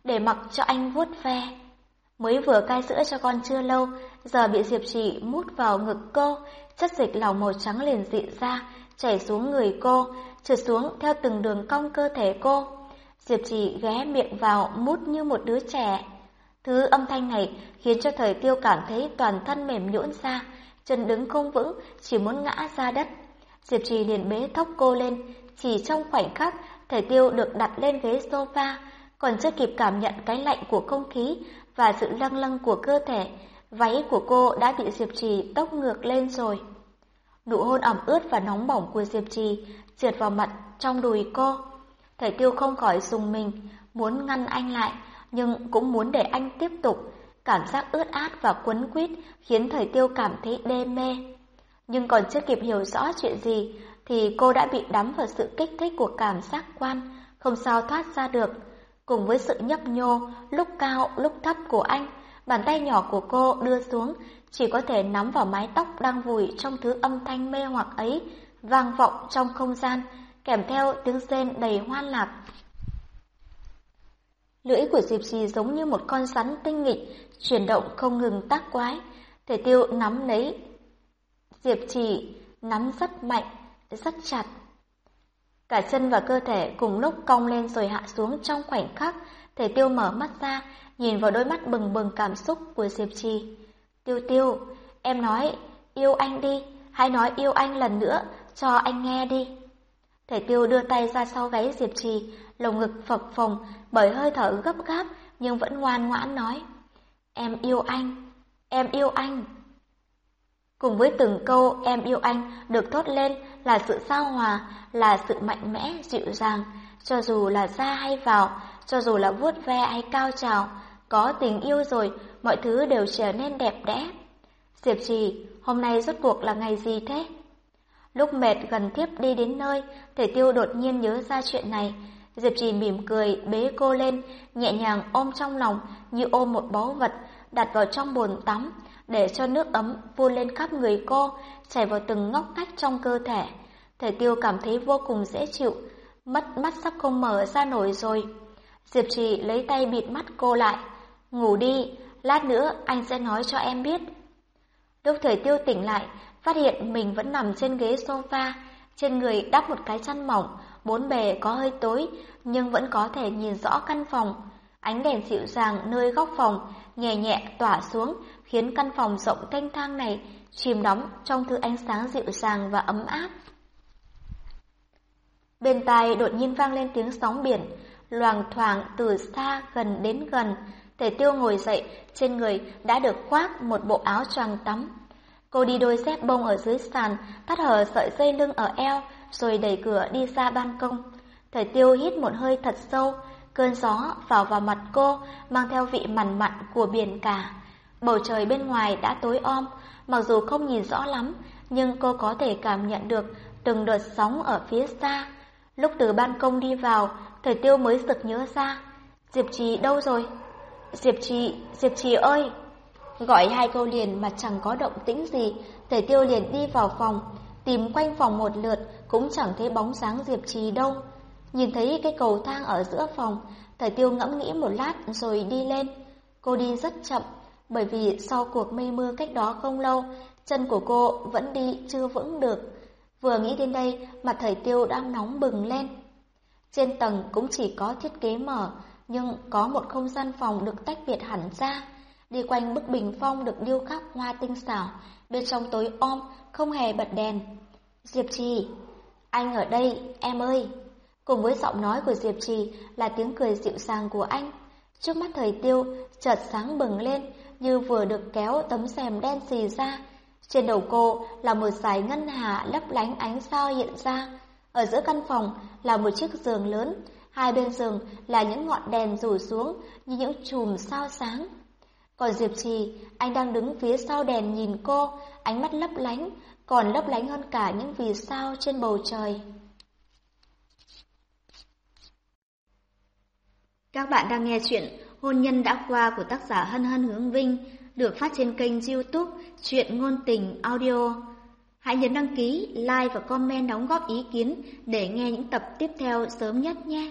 để mặc cho anh vuốt ve. Mới vừa cai sữa cho con chưa lâu, giờ bị Diệp Trì mút vào ngực cô, chất dịch lỏng màu trắng liền dị ra, chảy xuống người cô, trượt xuống theo từng đường cong cơ thể cô. Diệp Trì ghé miệng vào mút như một đứa trẻ. Thứ âm thanh này khiến cho thời tiêu cảm thấy toàn thân mềm nhũn ra, chân đứng không vững, chỉ muốn ngã ra đất. Diệp Trì liền bế thốc cô lên, chỉ trong khoảnh khắc, thời tiêu được đặt lên ghế sofa, còn chưa kịp cảm nhận cái lạnh của không khí và sự lâng lâng của cơ thể, váy của cô đã bị Diệp Trì tốc ngược lên rồi. Nụ hôn ẩm ướt và nóng bỏng của Diệp Trì trượt vào mặt trong đùi cô. Thầy tiêu không khỏi dùng mình, muốn ngăn anh lại, nhưng cũng muốn để anh tiếp tục. Cảm giác ướt át và quấn quýt khiến thầy tiêu cảm thấy đê mê. Nhưng còn chưa kịp hiểu rõ chuyện gì, thì cô đã bị đắm vào sự kích thích của cảm giác quan, không sao thoát ra được. Cùng với sự nhấp nhô, lúc cao, lúc thấp của anh, bàn tay nhỏ của cô đưa xuống, chỉ có thể nắm vào mái tóc đang vùi trong thứ âm thanh mê hoặc ấy, vang vọng trong không gian, kèm theo tiếng rên đầy hoan lạc. Lưỡi của Diệp Trì giống như một con rắn tinh nghịch, chuyển động không ngừng tác quái. Thể tiêu nắm lấy Diệp Trì, nắm rất mạnh, rất chặt. Cả chân và cơ thể cùng lúc cong lên rồi hạ xuống trong khoảnh khắc, thể tiêu mở mắt ra, nhìn vào đôi mắt bừng bừng cảm xúc của Diệp Trì. Tiêu tiêu, em nói yêu anh đi, hãy nói yêu anh lần nữa, cho anh nghe đi. Thể tiêu đưa tay ra sau gáy Diệp Trì, lồng ngực phập phồng bởi hơi thở gấp gáp nhưng vẫn ngoan ngoãn nói. Em yêu anh, em yêu anh. Cùng với từng câu em yêu anh được thốt lên là sự sao hòa, là sự mạnh mẽ, dịu dàng, cho dù là ra hay vào, cho dù là vuốt ve hay cao trào, có tình yêu rồi, mọi thứ đều trở nên đẹp đẽ. Diệp trì, hôm nay rốt cuộc là ngày gì thế? Lúc mệt gần tiếp đi đến nơi, thể tiêu đột nhiên nhớ ra chuyện này. Diệp trì mỉm cười, bế cô lên, nhẹ nhàng ôm trong lòng như ôm một báu vật, đặt vào trong bồn tắm, để cho nước ấm vun lên khắp người cô, chảy vào từng ngóc ngách trong cơ thể. Thể tiêu cảm thấy vô cùng dễ chịu, mất mắt sắp không mở ra nổi rồi. Diệp trì lấy tay bịt mắt cô lại. Ngủ đi, lát nữa anh sẽ nói cho em biết. Lúc thời tiêu tỉnh lại, phát hiện mình vẫn nằm trên ghế sofa, trên người đắp một cái chăn mỏng, bốn bề có hơi tối, nhưng vẫn có thể nhìn rõ căn phòng. Ánh đèn dịu dàng nơi góc phòng, nhẹ nhẹ tỏa xuống, khiến căn phòng rộng thanh thang này chìm đắm trong thứ ánh sáng dịu dàng và ấm áp. Bên tai đột nhiên vang lên tiếng sóng biển, loàng thoảng từ xa gần đến gần. Tề tiêu ngồi dậy, trên người đã được khoác một bộ áo choàng tắm. Cô đi đôi dép bông ở dưới sàn, thắt hở sợi dây lưng ở eo, rồi đẩy cửa đi ra ban công. Thời tiêu hít một hơi thật sâu, cơn gió vào vào mặt cô mang theo vị mặn mặn của biển cả. Bầu trời bên ngoài đã tối om, mặc dù không nhìn rõ lắm, nhưng cô có thể cảm nhận được từng đợt sóng ở phía xa. Lúc từ ban công đi vào, thời tiêu mới sực nhớ ra. Diệp Trì đâu rồi? Diệp Trì, Diệp Trì ơi! Gọi hai câu liền mà chẳng có động tĩnh gì, Tề tiêu liền đi vào phòng, tìm quanh phòng một lượt cũng chẳng thấy bóng dáng Diệp Trì đâu. Nhìn thấy cái cầu thang ở giữa phòng, Tề tiêu ngẫm nghĩ một lát rồi đi lên. Cô đi rất chậm, bởi vì sau cuộc mây mưa cách đó không lâu, chân của cô vẫn đi chưa vững được. Vừa nghĩ đến đây, mặt thầy tiêu đang nóng bừng lên. Trên tầng cũng chỉ có thiết kế mở, nhưng có một không gian phòng được tách biệt hẳn ra. Đi quanh bức bình phong được điêu khắc hoa tinh xảo, bên trong tối om, không hề bật đèn. Diệp Trì, anh ở đây, em ơi. Cùng với giọng nói của Diệp Trì là tiếng cười dịu dàng của anh. Trước mắt thời tiêu, chợt sáng bừng lên, như vừa được kéo tấm rèm đen xì ra. Trên đầu cô là một dải ngân hà lấp lánh ánh sao hiện ra. Ở giữa căn phòng là một chiếc giường lớn, hai bên giường là những ngọn đèn rủ xuống như những chùm sao sáng. Còn Diệp Trì, anh đang đứng phía sau đèn nhìn cô, ánh mắt lấp lánh, còn lấp lánh hơn cả những vì sao trên bầu trời. Các bạn đang nghe chuyện Hôn nhân đã qua của tác giả Hân Hân Hướng Vinh được phát trên kênh youtube Chuyện Ngôn Tình Audio. Hãy nhấn đăng ký, like và comment đóng góp ý kiến để nghe những tập tiếp theo sớm nhất nhé.